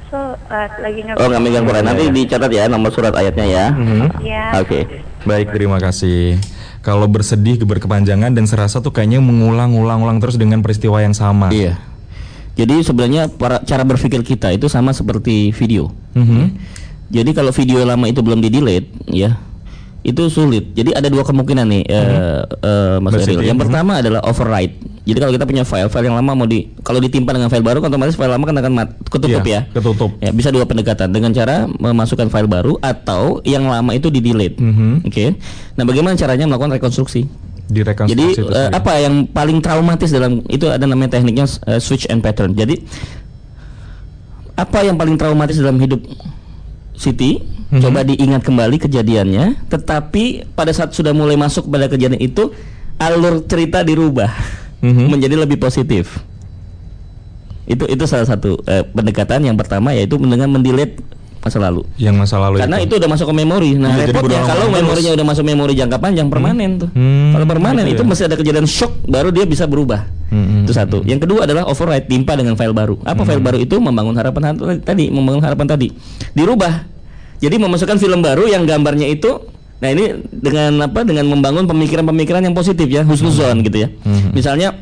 sholat lagi nggak Oh nggak megang Quran. Nanti dicatat ya nomor surat ayatnya ya. Mhm. ya Oke. Baik, terima kasih. Kalau bersedih berkepanjangan dan serasa tuh kayaknya mengulang-ulang-ulang terus dengan peristiwa yang sama. Iya. Jadi sebenarnya para, cara berpikir kita itu sama seperti video. Mhm. Jadi kalau video lama itu belum di delete, ya itu sulit. Jadi ada dua kemungkinan nih, eh, eh, Mas Mbak Eril. Yang mhm. pertama adalah overwrite. Jadi kalau kita punya file, file yang lama mau di, kalau ditimpa dengan file baru, kan otomatis file lama kan akan mat, ketutup Iya, ya. ketutup. Ya bisa dua pendekatan dengan cara memasukkan file baru atau yang lama itu di delete. Mhm. Oke. Nah bagaimana caranya melakukan rekonstruksi? Direkonstruksi Jadi sendiri. apa yang paling traumatis dalam itu ada namanya tekniknya eh, switch and pattern. Jadi apa yang paling traumatis dalam hidup Siti? Mhm. Coba diingat kembali kejadiannya, tetapi pada saat sudah mulai masuk pada kejadian itu alur cerita dirubah Mhm. menjadi lebih positif. Itu itu salah satu eh, pendekatan yang pertama yaitu dengan mendelete masa lalu. Yang masa lalu Karena itu udah masuk ke memori. Nah, jadi repotnya kalau terus. memorinya udah masuk memori jangka panjang permanen tuh. Hmm, Kalau permanen gitu itu ya. mesti ada kejadian shock baru dia bisa berubah. Hmm, Itu satu. Yang kedua adalah override timpa dengan file baru. Apa file baru itu membangun harapan tadi, membangun harapan tadi. Dirubah. Jadi memasukkan film baru yang gambarnya itu Nah ini dengan apa? Dengan membangun pemikiran-pemikiran yang positif ya, husnuzon gitu ya. Misalnya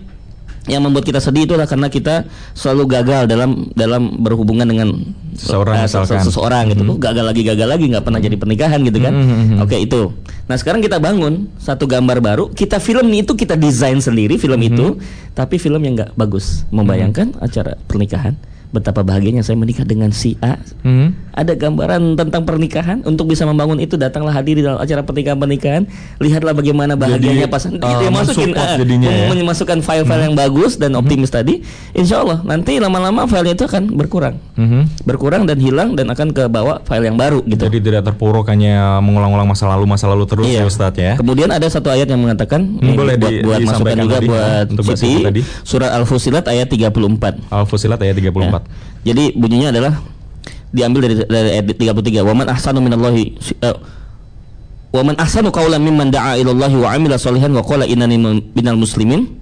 yang membuat kita sedih itu adalah karena kita selalu gagal dalam dalam berhubungan dengan Seseorang eh, se- misalkan. seseorang gitu Kok gagal lagi gagal lagi nggak pernah jadi pernikahan gitu kan Mhm. oke itu nah sekarang kita bangun satu gambar baru kita film itu kita desain sendiri film itu tapi film yang nggak bagus membayangkan acara pernikahan betapa bahagianya saya menikah dengan si A Mhm. ada gambaran tentang pernikahan untuk bisa membangun itu datanglah hadir di dalam acara pernikahan pernikahan lihatlah bagaimana bahagianya Jadi, pasangan uh, Gitu ya, masukin mensupport ah, jadinya ya. mem- memasukkan file-file yang bagus dan optimis tadi insya Allah nanti lama-lama filenya itu akan berkurang Mhm. berkurang dan hilang dan akan ke bawah file yang baru gitu Jadi tidak terpuruk hanya mengulang-ulang masa lalu masa lalu terus ya Ustadz ya. Kemudian ada satu ayat yang mengatakan Hmm, eh, boleh buat, di- buat masukan juga tadi, buat Siti tadi. surat Al-Fusilat ayat 34. Al-Fusilat ayat 34. Ya. Jadi bunyinya adalah diambil dari, dari ayat 33. Waman ahsanu minallahi uh, Waman ahsanu qawlan mimman da'a ilallahi wa amila salihan wa qala innani minal muslimin.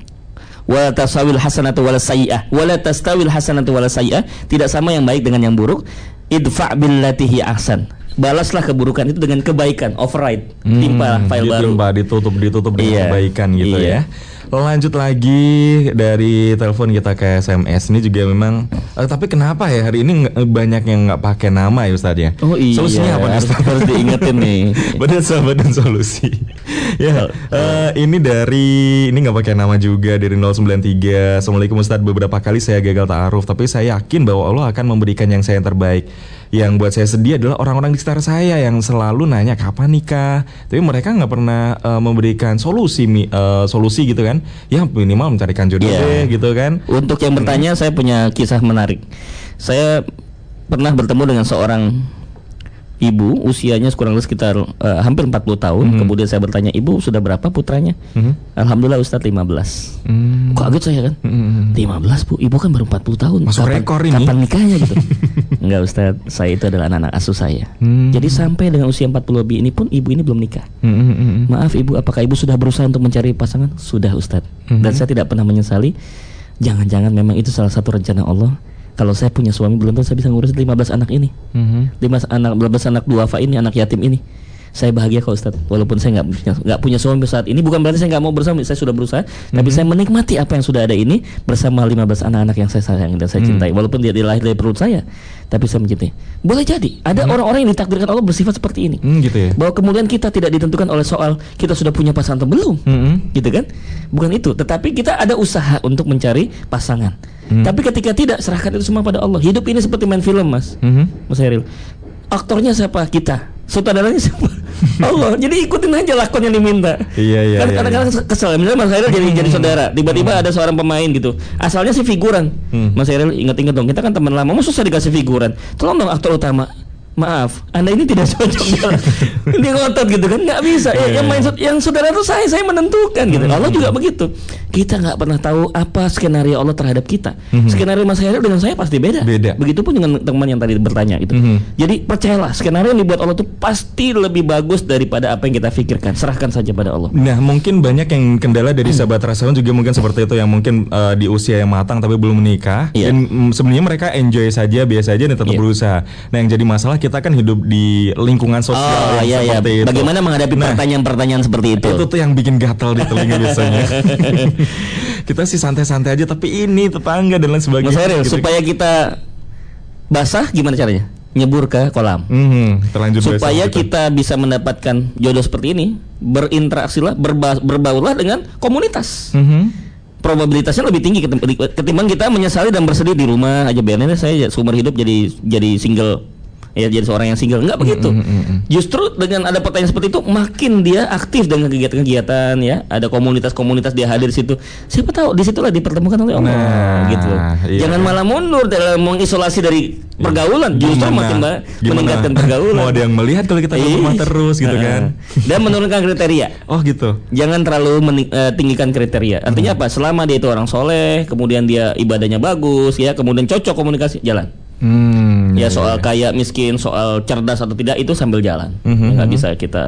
Wala tasawil hasanatu wala sayyi'ah. Wala tastawil hasanatu wala sayyi'ah. Tidak sama yang baik dengan yang buruk. Idfa billati hi ahsan. Balaslah keburukan itu dengan kebaikan. Override. Timpa Hmm, file gitu, baru. Mbak, ditutup ditutup dengan Iya. kebaikan gitu Iya. ya. Lanjut lagi dari telepon kita ke SMS ini juga memang eh, tapi kenapa ya hari ini banyak yang nggak pakai nama ya Ustadz ya? Oh iya. Solusinya apa nih Ustadz? harus diingetin nih. Benar sahabat dan solusi. ya, eh, ini dari ini nggak pakai nama juga dari 093. Assalamualaikum Ustadz. Beberapa kali saya gagal ta'aruf, tapi saya yakin bahwa Allah akan memberikan yang saya yang terbaik. Yang buat saya sedih adalah orang-orang di sekitar saya yang selalu nanya kapan nikah, tapi mereka nggak pernah eh, memberikan solusi eh, solusi gitu kan? Ya minimal mencarikan jodoh Iya. deh gitu kan? Untuk yang bertanya, saya punya kisah menarik. Saya pernah bertemu dengan seorang ibu, usianya kurang lebih sekitar eh, hampir 40 tahun. Mhm. Kemudian saya bertanya, "Ibu sudah berapa putranya?" Mhm. Alhamdulillah Ustadz 15. Hmm. Kok kaget saya kan? Mhm. 15 bu, ibu kan baru 40 tahun. Masuk kapan, rekor ini. Kapan nikahnya gitu? Enggak Ustadz, saya itu adalah anak-anak asuh saya. Hmm. Jadi sampai dengan usia 40 lebih ini pun ibu ini belum nikah. Mhm, mhm, mhm. Maaf ibu, apakah ibu sudah berusaha untuk mencari pasangan? Sudah Ustadz. Mhm. Dan saya tidak pernah menyesali. Jangan-jangan memang itu salah satu rencana Allah. Kalau saya punya suami belum tentu saya bisa ngurus 15 anak ini. Mhm. 15 anak 15 anak duafa ini, anak yatim ini. Saya bahagia kok Ustadz Walaupun saya nggak punya, nggak punya suami saat ini Bukan berarti saya nggak mau bersama Saya sudah berusaha. Tapi saya menikmati apa yang sudah ada ini Bersama 15 anak-anak yang saya sayangi dan saya cintai. Walaupun dia dilahir dari perut saya Tapi saya mencintai. Boleh jadi Ada orang-orang yang ditakdirkan Allah bersifat seperti ini. Hmm, gitu ya. bahwa kemudian kita tidak ditentukan oleh soal kita sudah punya pasangan atau belum. Mhm. gitu kan? Bukan itu. Tetapi kita ada usaha untuk mencari pasangan Hmm. tapi ketika tidak serahkan itu semua pada Allah. Hidup ini seperti main film mas. Mhm. mas Heril aktornya siapa? Kita. Sutradaranya siapa? Allah. Jadi ikutin aja lakon yang diminta. Iya, iya, kan iya, kadang-kadang kesel. Misalnya Mas Heril jadi jadi saudara. Tiba-tiba ada seorang pemain gitu. Asalnya sih figuran. Hmm. Mas Heril ingat-ingat dong kita kan teman lama. Mau susah dikasih figuran? Tolong dong aktor utama maaf anda ini tidak cocok dia, dia ngotot gitu kan nggak bisa ya, Iya, yang iya. main yang saudara itu saya saya menentukan gitu Hmm. Allah juga begitu kita nggak pernah tahu apa skenario Allah terhadap kita Hmm. skenario Mas Heril dengan saya pasti beda Beda. begitupun dengan teman yang tadi bertanya gitu Mhm. jadi percayalah skenario yang dibuat Allah itu pasti lebih bagus daripada apa yang kita pikirkan serahkan saja pada Allah Nah, mungkin banyak yang kendala dari sahabat rasawan juga mungkin seperti itu yang mungkin eh, di usia yang matang tapi belum menikah Iya. dan mm, sebenarnya mereka enjoy saja biasa aja dan tetap Iya. berusaha. Nah, yang jadi masalah kita kan hidup di lingkungan sosial Oh yang iya iya. itu. Bagaimana menghadapi Nah, pertanyaan-pertanyaan seperti itu? itu tuh yang bikin gatal di telinga biasanya. kita sih santai-santai aja tapi ini tetangga dan lain sebagainya. Mas Heril, gitu. supaya kita basah gimana caranya? Nyebur ke kolam. Mhm, terlanjur Supaya gitu. kita bisa mendapatkan jodoh seperti ini, berinteraksilah, berba berbaulah dengan komunitas. Mhm. Probabilitasnya lebih tinggi ketim- ketimbang kita menyesali dan bersedih di rumah aja biarin saya seumur hidup jadi jadi single ya jadi seorang yang single enggak begitu mm, mm, mm. justru dengan ada pertanyaan seperti itu makin dia aktif dengan kegiatan-kegiatan ya ada komunitas-komunitas dia hadir di situ siapa tahu di situlah dipertemukan oleh Allah Nah, gitu iya. jangan malah mundur dalam mengisolasi dari pergaulan justru Gimana- makin ba- gimana meningkatkan pergaulan Mau ada yang melihat kalau kita di rumah terus gitu Nah, kan. dan menurunkan kriteria Oh gitu. Jangan terlalu meni- eh, tinggikan kriteria. Artinya Hmm. apa? Selama dia itu orang soleh, kemudian dia ibadahnya bagus, ya, kemudian cocok komunikasi, jalan. Hmm, Ya iya, soal iya. kaya miskin, soal cerdas atau tidak itu sambil jalan. Mhm, Ya, nggak mhm. bisa kita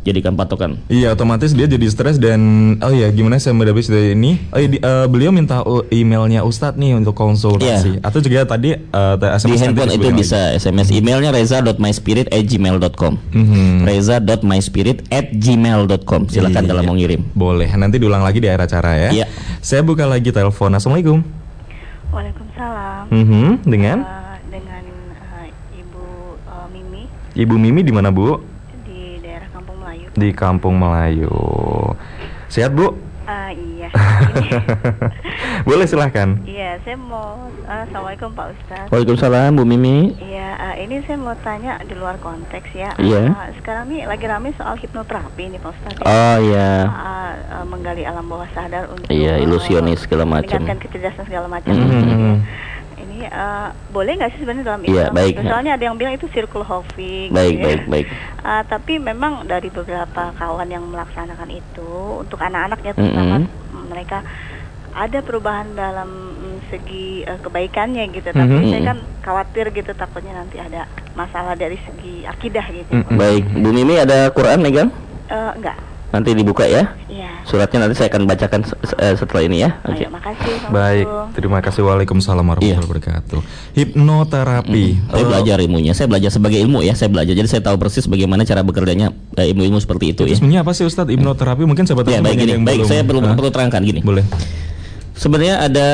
jadikan patokan. Iya otomatis dia jadi stres dan oh ya gimana saya mendapat dari ini oh iya, di- eh, beliau minta uh, emailnya Ustadz nih untuk konsultasi atau juga tadi eh, Di SMS nanti handphone itu bisa SMS emailnya reza.myspirit@gmail.com. lagi. Mhm. reza.myspirit@gmail.com. Silakan Iya. kalau mau ngirim. Boleh nanti diulang lagi di akhir acara ya. Iya. Saya buka lagi telepon. Assalamualaikum. Waalaikumsalam. Mhm, Dengan Eh, dengan eh, Ibu eh, Mimi Ibu Mimi di mana Bu? di daerah Kampung Melayu. Di Kampung Melayu. Sehat Bu? Ah iya. Boleh silahkan. Iya, saya mau eh, Assalamualaikum Pak Ustadz. Waalaikumsalam Bu Mimi. Iya, eh, ini saya mau tanya di luar konteks ya. Iya. Eh, sekarang nih lagi rame soal hipnoterapi nih Pak Ustadz. ya. Oh ya. Ah, eh, menggali alam bawah sadar untuk Iya, eh, ilusionis segala macam. meningkatkan kecerdasan segala macam. Mhm. Ini eh, boleh nggak sih sebenarnya dalam Iya, Islam? baik. gitu? Soalnya ada yang bilang itu circle hopping. Baik, gitu ya. baik, baik. Ah, tapi memang dari beberapa kawan yang melaksanakan itu untuk anak-anaknya terutama mm, mereka ada perubahan dalam mm, segi eh, kebaikannya gitu. Tapi Mhm. saya kan khawatir gitu takutnya nanti ada masalah dari segi akidah gitu. Mhm. Baik, Bu Mimi ada Quran megang? Eh, enggak. Nanti dibuka ya. Iya. Suratnya nanti saya akan bacakan se- se- eh, setelah ini ya. Oh, Oke. ya, makasih. Baik, Assalamualaikum. terima kasih. Waalaikumsalam warahmatullahi Iya. wabarakatuh. Hipnoterapi. Saya Eh, belajar ilmunya. Saya belajar sebagai ilmu ya. Saya belajar. Jadi saya tahu persis bagaimana cara bekerjanya eh, ilmu-ilmu seperti itu ya. sebenarnya apa sih Ustadz hipnoterapi? Mungkin sahabat Ya baik gini. yang Baik, belum- saya perlu Hah? perlu terangkan gini. Boleh. Sebenarnya ada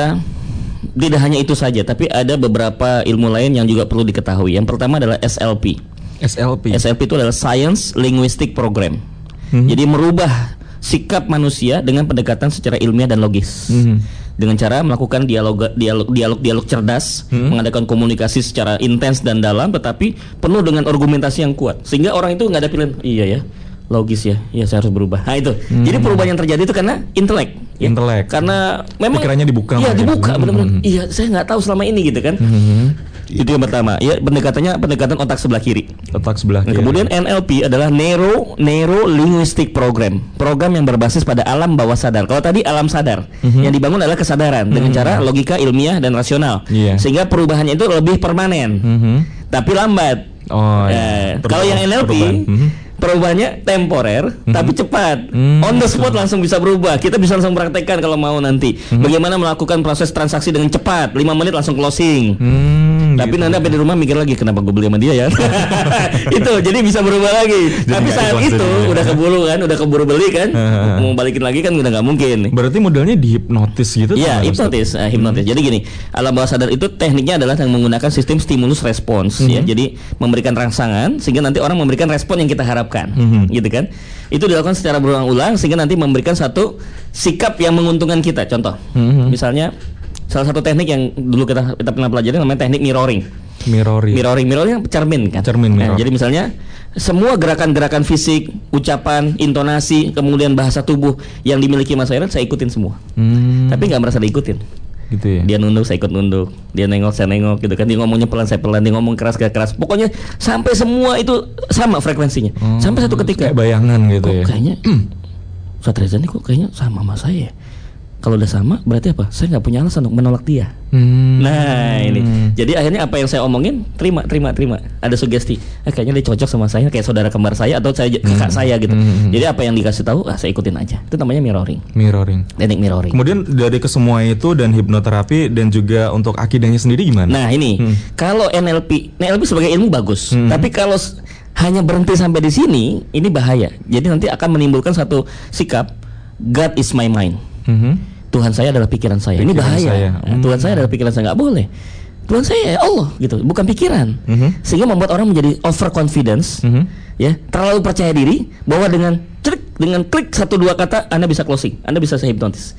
tidak hanya itu saja, tapi ada beberapa ilmu lain yang juga perlu diketahui. Yang pertama adalah SLP. SLP. SLP itu adalah Science Linguistic Program. Mhm. Jadi merubah sikap manusia dengan pendekatan secara ilmiah dan logis. Mhm. Dengan cara melakukan dialog dialog dialog dialog cerdas, Mhm. mengadakan komunikasi secara intens dan dalam tetapi penuh dengan argumentasi yang kuat. Sehingga orang itu nggak ada pilihan, iya ya, logis ya, iya saya harus berubah. Nah itu. Jadi perubahan yang terjadi itu karena intelek. ya. Intelek. Karena memang Pikirannya dibuka Iya, dibuka Mhm. benar-benar. Iya, saya nggak tahu selama ini gitu kan. Mhm. Itu yang pertama. Ya, pendekatannya pendekatan otak sebelah kiri. Otak sebelah Nah, kiri. kemudian NLP adalah Neuro Neuro Linguistic Program, program yang berbasis pada alam bawah sadar. Kalau tadi alam sadar, yang dibangun adalah kesadaran dengan cara logika ilmiah dan rasional, Iya. sehingga perubahannya itu lebih permanen, Mhm. tapi lambat. Oh, Eh, iya. kalau yang NLP Perubahan. Mhm. perubahannya temporer tapi cepat, Hmm. on the spot langsung bisa berubah. Kita bisa langsung praktekkan kalau mau nanti. Mhm. Bagaimana melakukan proses transaksi dengan cepat, 5 menit langsung closing. Hmm, Tapi gitu. nanti sampai di rumah mikir lagi kenapa gue beli sama dia ya. itu jadi bisa berubah lagi. Tapi nggak saat itu udah keburu kan, udah keburu beli kan, mau balikin lagi kan udah nggak mungkin. Berarti modelnya dihipnotis gitu? Iya, hipnotis, eh, hipnotis. Jadi gini, alam bawah sadar itu tekniknya adalah yang menggunakan sistem stimulus respons ya. Mhm. Jadi memberikan rangsangan sehingga nanti orang memberikan respon yang kita harapkan, Mhm. gitu kan. Itu dilakukan secara berulang-ulang sehingga nanti memberikan satu sikap yang menguntungkan kita. Contoh, Mhm. misalnya salah satu teknik yang dulu kita kita pernah pelajari namanya teknik mirroring. Mirroring. Mirroring, mirroring yang cermin kan. Cermin, Nah, jadi misalnya semua gerakan-gerakan fisik, ucapan, intonasi, kemudian bahasa tubuh yang dimiliki Mas Heran saya ikutin semua. Hmm, Tapi nggak merasa diikutin. gitu ya. Dia nunduk, saya ikut nunduk. Dia nengok, saya nengok gitu kan. Dia ngomongnya pelan, saya pelan. Dia ngomong keras, saya keras. Pokoknya sampai semua itu sama frekuensinya. Oh, sampai satu ketika kayak bayangan gitu kok ya. kayaknya Ustadz Reza ini kok kayaknya sama sama saya. Kalau udah sama berarti apa? Saya nggak punya alasan untuk menolak dia. Hmm. Nah ini, jadi akhirnya apa yang saya omongin terima, terima, terima. Ada sugesti, eh, kayaknya dia cocok sama saya, kayak saudara kembar saya atau saya kakak saya gitu. Hmm. Jadi apa yang dikasih tahu, ah, saya ikutin aja. Itu namanya mirroring, Mirroring. teknik mirroring. Kemudian dari kesemua itu dan hipnoterapi dan juga untuk akidahnya sendiri gimana? Nah ini, Hmm. kalau NLP, NLP sebagai ilmu bagus, Hmm. tapi kalau hanya berhenti sampai di sini, ini bahaya. Jadi nanti akan menimbulkan satu sikap, God is my mind. Mhm. Tuhan saya adalah pikiran saya. ini Pikiran bahaya. saya. Nah, Hmm. Tuhan saya adalah pikiran saya nggak boleh. Tuhan saya ya Allah gitu, bukan pikiran. Mhm. Sehingga membuat orang menjadi overconfidence, Mhm. ya terlalu percaya diri bahwa dengan klik dengan klik satu dua kata Anda bisa closing, Anda bisa saya hipnotis.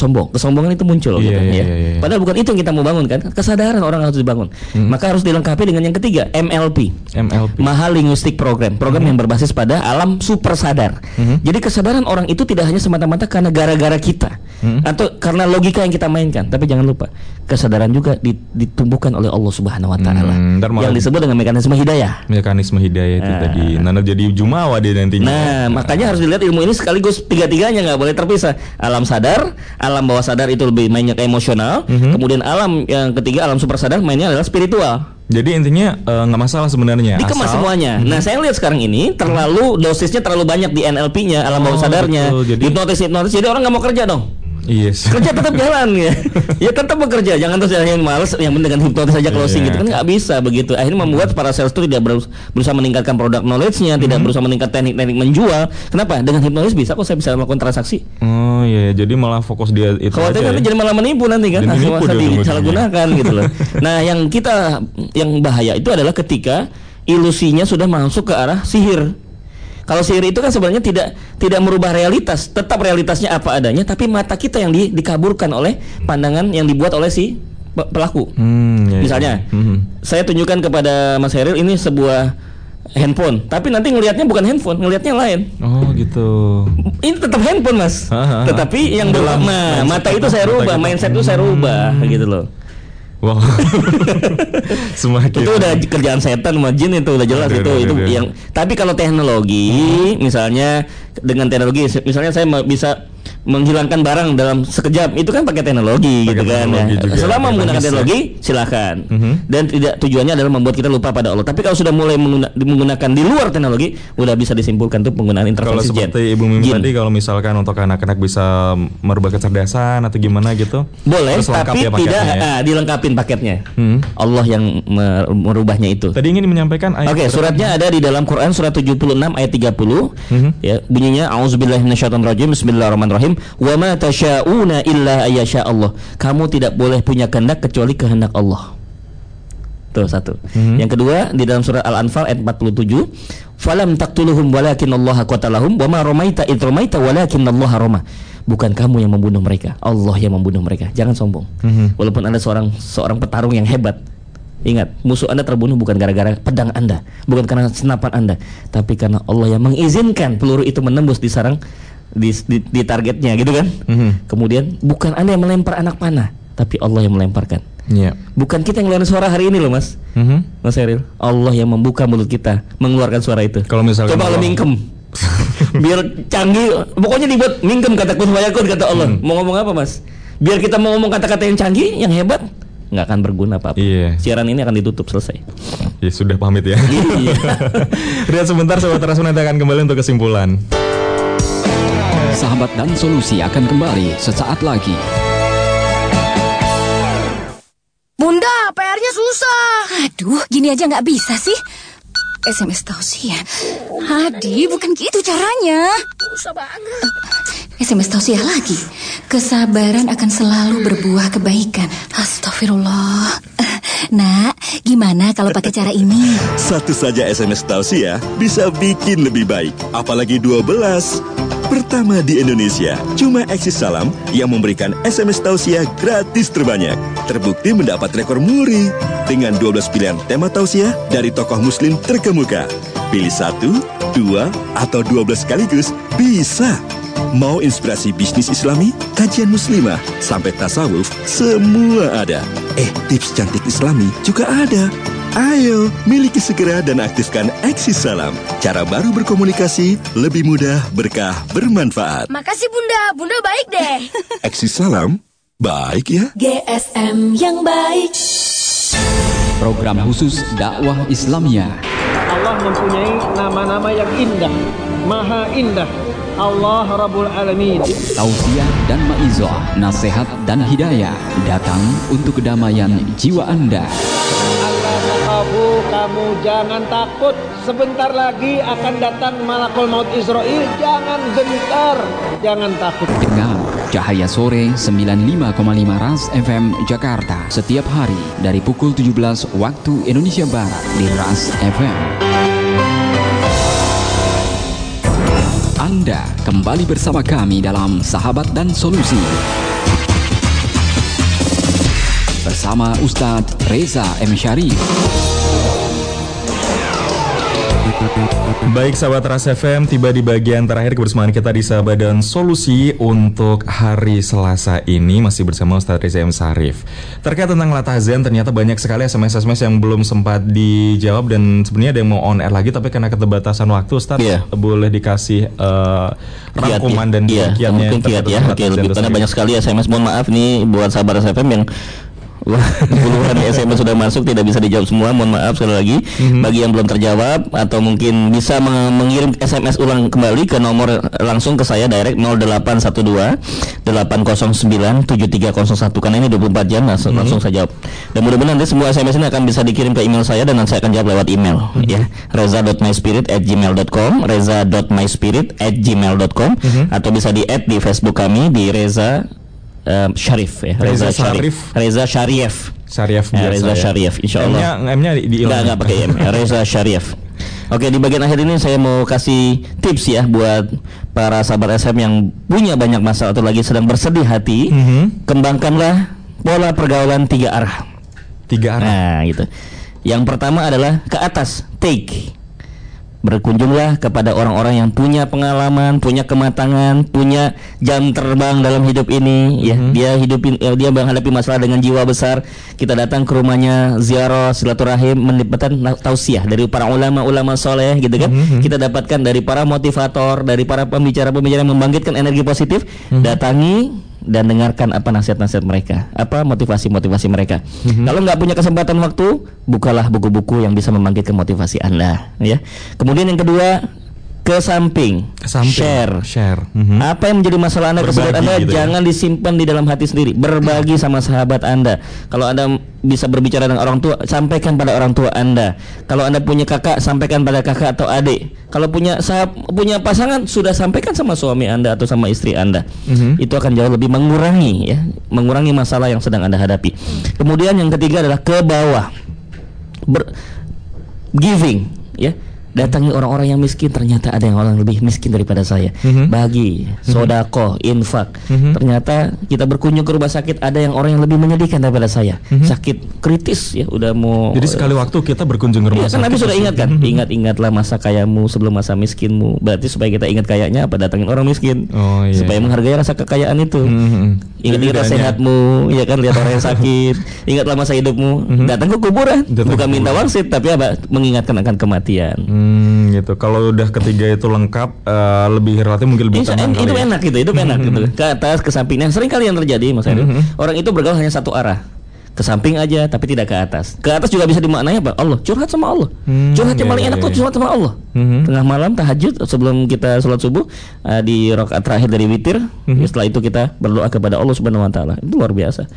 Sombong, kesombongan itu muncul Iya, gitu, ya. iya, iya. Padahal bukan itu yang kita mau bangun kan. Kesadaran orang harus dibangun. Mhm. Maka harus dilengkapi dengan yang ketiga, MLP. MLP. Maha Linguistic Program, program yang berbasis pada alam super sadar. Mhm. Jadi kesadaran orang itu tidak hanya semata-mata karena gara-gara kita Mhm. atau karena logika yang kita mainkan, tapi jangan lupa kesadaran juga di- ditumbuhkan oleh Allah Subhanahu wa taala Hmm, yang disebut dengan mekanisme hidayah. Mekanisme hidayah itu Nah. tadi. Nana jadi jumawa dia nantinya. Nah, makanya harus dilihat ilmu ini sekaligus tiga-tiganya nggak boleh terpisah. Alam sadar, alam bawah sadar itu lebih mainnya ke emosional. Mhm. Kemudian alam yang ketiga alam super sadar mainnya adalah spiritual. Jadi intinya eh, nggak masalah sebenarnya. Dikemas asal- semuanya. Nah, saya lihat sekarang ini terlalu dosisnya terlalu banyak di NLP-nya, alam bawah Oh, sadarnya, betul. Jadi- hipnotis hipnotis. Jadi orang nggak mau kerja dong. Yes. Kerja tetap jalan ya. Ya tetap bekerja, jangan terus yang males yang dengan hipnotis saja closing Iya. gitu kan nggak bisa begitu. Akhirnya membuat para sales itu tidak berus- berusaha meningkatkan produk knowledge-nya, Hmm. tidak berusaha meningkat teknik-teknik menjual. Kenapa? Dengan hipnotis bisa kok saya bisa melakukan transaksi. Oh iya, jadi malah fokus dia itu Khawatir aja nanti ya. jadi malah menipu nanti kan, ujung-ujungnya. disalahgunakan gitu loh. Nah, yang kita yang bahaya itu adalah ketika ilusinya sudah masuk ke arah sihir. Kalau sihir itu kan sebenarnya tidak tidak merubah realitas, tetap realitasnya apa adanya, tapi mata kita yang di- dikaburkan oleh pandangan yang dibuat oleh si pe- pelaku. Hmm, iya, iya. Misalnya, Mhm. saya tunjukkan kepada Mas Heril ini sebuah handphone, tapi nanti ngelihatnya bukan handphone, ngelihatnya lain. Oh gitu. Ini tetap handphone mas, Hahaha. tetapi yang berubah, nah, mata itu saya rubah, mindset itu saya rubah, gitu loh. Wow. Semakin Itu udah kerjaan setan sama jin itu udah jelas Aduh, itu aduh, itu aduh. yang. Tapi kalau teknologi, misalnya dengan teknologi, misalnya saya bisa menghilangkan barang dalam sekejap itu kan pakai teknologi Pakai gitu kan teknologi ya. juga, selama pakai menggunakan ya. teknologi silakan Mhm. dan tidak tujuannya adalah membuat kita lupa pada Allah tapi kalau sudah mulai mengguna- menggunakan di luar teknologi udah bisa disimpulkan tuh penggunaan Kalau intervensi jen seperti Ibu Mimi Jin. tadi kalau misalkan untuk anak-anak bisa merubah kecerdasan atau gimana gitu. boleh tapi ya tidak ya. ah, dilengkapin paketnya Hmm. Allah yang mer- merubahnya itu Tadi ingin menyampaikan ayat Oke, berapa? suratnya ada di dalam Quran surat 76 ayat 30. Mhm. Ya, bunyinya auzubillahi minasyaitonirrajim. Bismillahirrahmanirrahim. Wa ma tasyauna illa ayyasha Allah. Kamu tidak boleh punya kehendak kecuali kehendak Allah. Tuh satu. Mhm. Yang kedua di dalam surat Al-Anfal ayat 47, "Falam taqtuluhum walakin Allah qatalahum wa ma ramaita id ramaita walakin Allah rama." Bukan kamu yang membunuh mereka, Allah yang membunuh mereka. Jangan sombong. Mhm. Walaupun Anda seorang seorang petarung yang hebat, Ingat, musuh Anda terbunuh bukan gara-gara pedang Anda, bukan karena senapan Anda, tapi karena Allah yang mengizinkan peluru itu menembus di sarang di, di, di targetnya gitu kan. Mhm. Kemudian bukan Anda yang melempar anak panah, tapi Allah yang melemparkan. Iya. Bukan kita yang ngeluarin suara hari ini loh, Mas. Mhm. Mas Eril, Allah yang membuka mulut kita mengeluarkan suara itu. Kalau misalkan coba kalau Allah- mingkem. Biar canggih, pokoknya dibuat mingkem kata kun kata Allah. Hmm. Mau ngomong apa, Mas? Biar kita mau ngomong kata-kata yang canggih, yang hebat, nggak akan berguna apa-apa. Iya. Siaran ini akan ditutup selesai. Ya sudah pamit ya. Iya. Lihat sebentar sobat nanti akan kembali untuk kesimpulan. Sahabat dan solusi akan kembali sesaat lagi. Bunda, PR-nya susah. Aduh, gini aja nggak bisa sih. SMS tausiah. Hadi, bukan gitu caranya. Susah banget. SMS tausiah lagi. Kesabaran akan selalu berbuah kebaikan. Astagfirullah. Nak, gimana kalau pakai cara ini? Satu saja SMS tausiah bisa bikin lebih baik, apalagi 12. Pertama di Indonesia, cuma Eksis Salam yang memberikan SMS tausiah gratis terbanyak. Terbukti mendapat rekor muri dengan 12 pilihan tema tausiah dari tokoh muslim terkemuka. Pilih satu, dua, atau 12 sekaligus bisa. Mau inspirasi bisnis islami, kajian muslimah, sampai tasawuf, semua ada. Eh, tips cantik islami juga ada. Ayo, miliki segera dan aktifkan Eksis Salam. Cara baru berkomunikasi, lebih mudah, berkah, bermanfaat. Makasih Bunda, Bunda baik deh. Eksis Salam, baik ya. GSM yang baik. Program khusus dakwah Islamia. Allah mempunyai nama-nama yang indah, maha indah. Allah Rabbul Alamin. Tausiah dan maizah, nasihat dan hidayah datang untuk kedamaian jiwa Anda. Takhafu, kamu jangan takut. Sebentar lagi akan datang malakul maut Israel. Jangan gentar, jangan takut. Dengar Cahaya Sore 95,5 Ras FM Jakarta setiap hari dari pukul 17 waktu Indonesia Barat di Ras FM. Anda kembali bersama kami dalam Sahabat dan Solusi. Bersama Ustadz Reza M. Syarif. Baik sahabat Ras FM, tiba di bagian terakhir kebersamaan kita di Sahabat dan Solusi untuk hari Selasa ini masih bersama Ustadz Reza M. Sarif. Terkait tentang latah zen, ternyata banyak sekali SMS-SMS yang belum sempat dijawab dan sebenarnya ada yang mau on air lagi tapi karena keterbatasan waktu Ustadz Iya. boleh dikasih Kiat, rangkuman dan iya, kiatnya mungkin kiat ya. Oke, lebih, karena banyak sekali SMS. Mohon maaf nih buat sahabat SFM yang Wah, puluhan SMS sudah masuk tidak bisa dijawab semua. Mohon maaf sekali lagi bagi yang belum terjawab atau mungkin bisa meng- mengirim SMS ulang kembali ke nomor langsung ke saya direct 0812 809 7301 karena ini 24 jam langsung, langsung saya jawab. Dan mudah-mudahan nanti semua SMS ini akan bisa dikirim ke email saya dan nanti saya akan jawab lewat email ya. reza.myspirit@gmail.com, reza.myspirit@gmail.com atau bisa di add di Facebook kami di Reza eh, Syarif ya. Reza Syarif. Reza Syarif. Syariaf Ya, Reza ya. Syariaf, insya Allah. M-nya, M-nya di, di Enggak, enggak pakai M. ya, Reza Syariaf. Oke, di bagian akhir ini saya mau kasih tips ya buat para sahabat SM yang punya banyak masalah atau lagi sedang bersedih hati. Mhm. Kembangkanlah pola pergaulan tiga arah. Tiga arah. Nah, gitu. Yang pertama adalah ke atas, take. Berkunjunglah kepada orang-orang yang punya pengalaman, punya kematangan, punya jam terbang dalam hidup ini. Ya, Mhm. dia hidupin, eh, dia menghadapi masalah dengan jiwa besar. Kita datang ke rumahnya, ziarah, silaturahim, mendapatkan tausiah dari para ulama-ulama soleh, gitu kan? Mhm. Kita dapatkan dari para motivator, dari para pembicara-pembicara yang membangkitkan energi positif. Mhm. Datangi dan dengarkan apa nasihat-nasihat mereka, apa motivasi-motivasi mereka. Mhm. Kalau nggak punya kesempatan waktu, bukalah buku-buku yang bisa membangkitkan motivasi Anda, ya. Kemudian yang kedua, ke samping, Ke samping. share. Share. Mhm. Apa yang menjadi masalah Anda, kesulitan Anda, gitu ya. jangan disimpan di dalam hati sendiri. Berbagi sama sahabat Anda. Kalau Anda bisa berbicara dengan orang tua, sampaikan pada orang tua Anda. Kalau Anda punya kakak, sampaikan pada kakak atau adik. Kalau punya sahab, punya pasangan, sudah sampaikan sama suami Anda atau sama istri Anda. Mhm. Itu akan jauh lebih mengurangi ya, mengurangi masalah yang sedang Anda hadapi. Kemudian yang ketiga adalah ke bawah. Ber- giving ya datangi orang-orang yang miskin ternyata ada yang orang lebih miskin daripada saya. Mhm. bagi sodako infak. Mhm. ternyata kita berkunjung ke rumah sakit ada yang orang yang lebih menyedihkan daripada saya. Sakit kritis ya udah mau Jadi sekali waktu kita berkunjung ke rumah Iya kan Nabi sakit, sudah ingat kan Mhm. Ingat-ingatlah masa kayamu sebelum masa miskinmu. Berarti supaya kita ingat kayaknya apa? Datangin orang miskin. Oh, iya. Supaya menghargai rasa kekayaan itu. Mhm. Ingat-ingat sehatmu Ya kan? Lihat orang yang sakit. Ingatlah masa hidupmu. Datang ke kuburan. Mhm. Datang Bukan ke minta kuburan. wangsit Tapi apa? Mengingatkan akan kematian Hmm, gitu. Kalau udah ketiga itu lengkap, eh, lebih relatif mungkin lebih Insya- tenang kali ya. enak gitu, hidup enak gitu. Ke atas, ke samping. Nah, sering kali yang terjadi, Mas Heru, Mhm. orang itu bergaul hanya satu arah. Ke samping aja, tapi tidak ke atas. Ke atas juga bisa dimaknai apa? Allah, curhat sama Allah. Hmm, curhat yang iya, paling iya, enak tuh iya. curhat sama Allah. Mhm. Tengah malam tahajud sebelum kita sholat subuh eh, di rakaat terakhir dari witir. Mhm. Setelah itu kita berdoa kepada Allah Subhanahu Wa Taala. Itu luar biasa.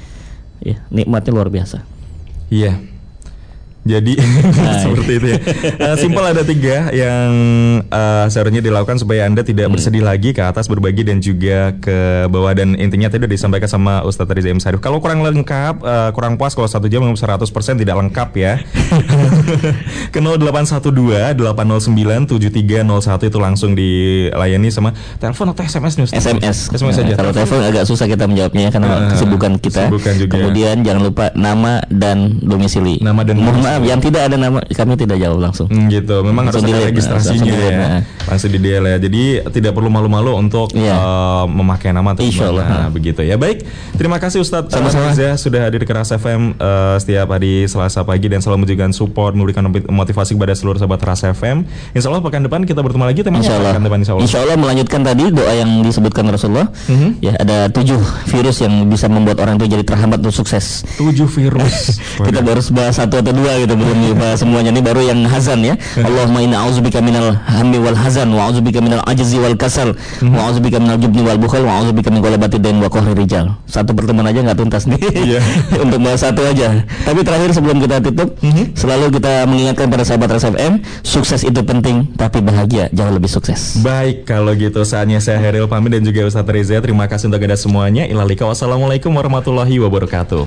Ya, nikmatnya luar biasa. Iya. Jadi Nah, seperti itu ya. Eh, simpel ada tiga yang eh, seharusnya dilakukan supaya anda tidak Hmm. bersedih lagi ke atas berbagi dan juga ke bawah dan intinya tadi udah disampaikan sama Ustadz Riza M. Sarif. Kalau kurang lengkap, eh, kurang puas kalau satu jam 100% tidak lengkap ya. ke 0812 809 7301 itu langsung dilayani sama telepon atau SMS nih Ustadz? SMS. SMS Nah, saja. Kalau telepon agak susah kita menjawabnya karena Ah, kesibukan kita. kesibukan juga. Kemudian jangan lupa nama dan domisili. Nama dan domisili. Maaf yang tidak ada nama kami tidak jawab langsung. Hmm, gitu. Memang harus Langsung ada delete, registrasinya langsung ya. nah. Langsung di delete ya. Jadi tidak perlu malu-malu untuk Iya. eh, memakai nama atau Insya Allah. gimana, begitu ya. Baik. Terima kasih Ustadz Sama-sama. Reza sudah hadir di Keras FM eh, setiap hari Selasa pagi dan selalu memberikan support, memberikan motivasi kepada seluruh sahabat Keras FM. Insya Allah pekan depan kita bertemu lagi temanya Insya Allah. pekan depan insya Allah. Insya Allah melanjutkan tadi doa yang disebutkan Rasulullah. Mhm. Ya ada tujuh virus yang bisa membuat orang itu jadi terhambat untuk sukses. Tujuh virus. Kita baru bahas satu atau dua gitu belum dibahas semuanya ini baru yang hazan ya. Allahumma inna a'udzubika minal hammi wal hazan wa a'udzubika minal ajzi wal kasal wa a'udzubika minal jubni wal bukhal wa a'udzubika min ghalabati dain wa qahri rijal. Satu pertemuan aja nggak tuntas nih. Iya. Untuk bahas satu aja. Tapi terakhir sebelum kita tutup, selalu kita mengingatkan pada sahabat Ras FM, sukses itu penting tapi bahagia jauh lebih sukses. Baik, kalau gitu saatnya saya Heril pamit dan juga Ustadz Reza. Terima kasih untuk anda semuanya. Ilalika wassalamualaikum warahmatullahi wabarakatuh.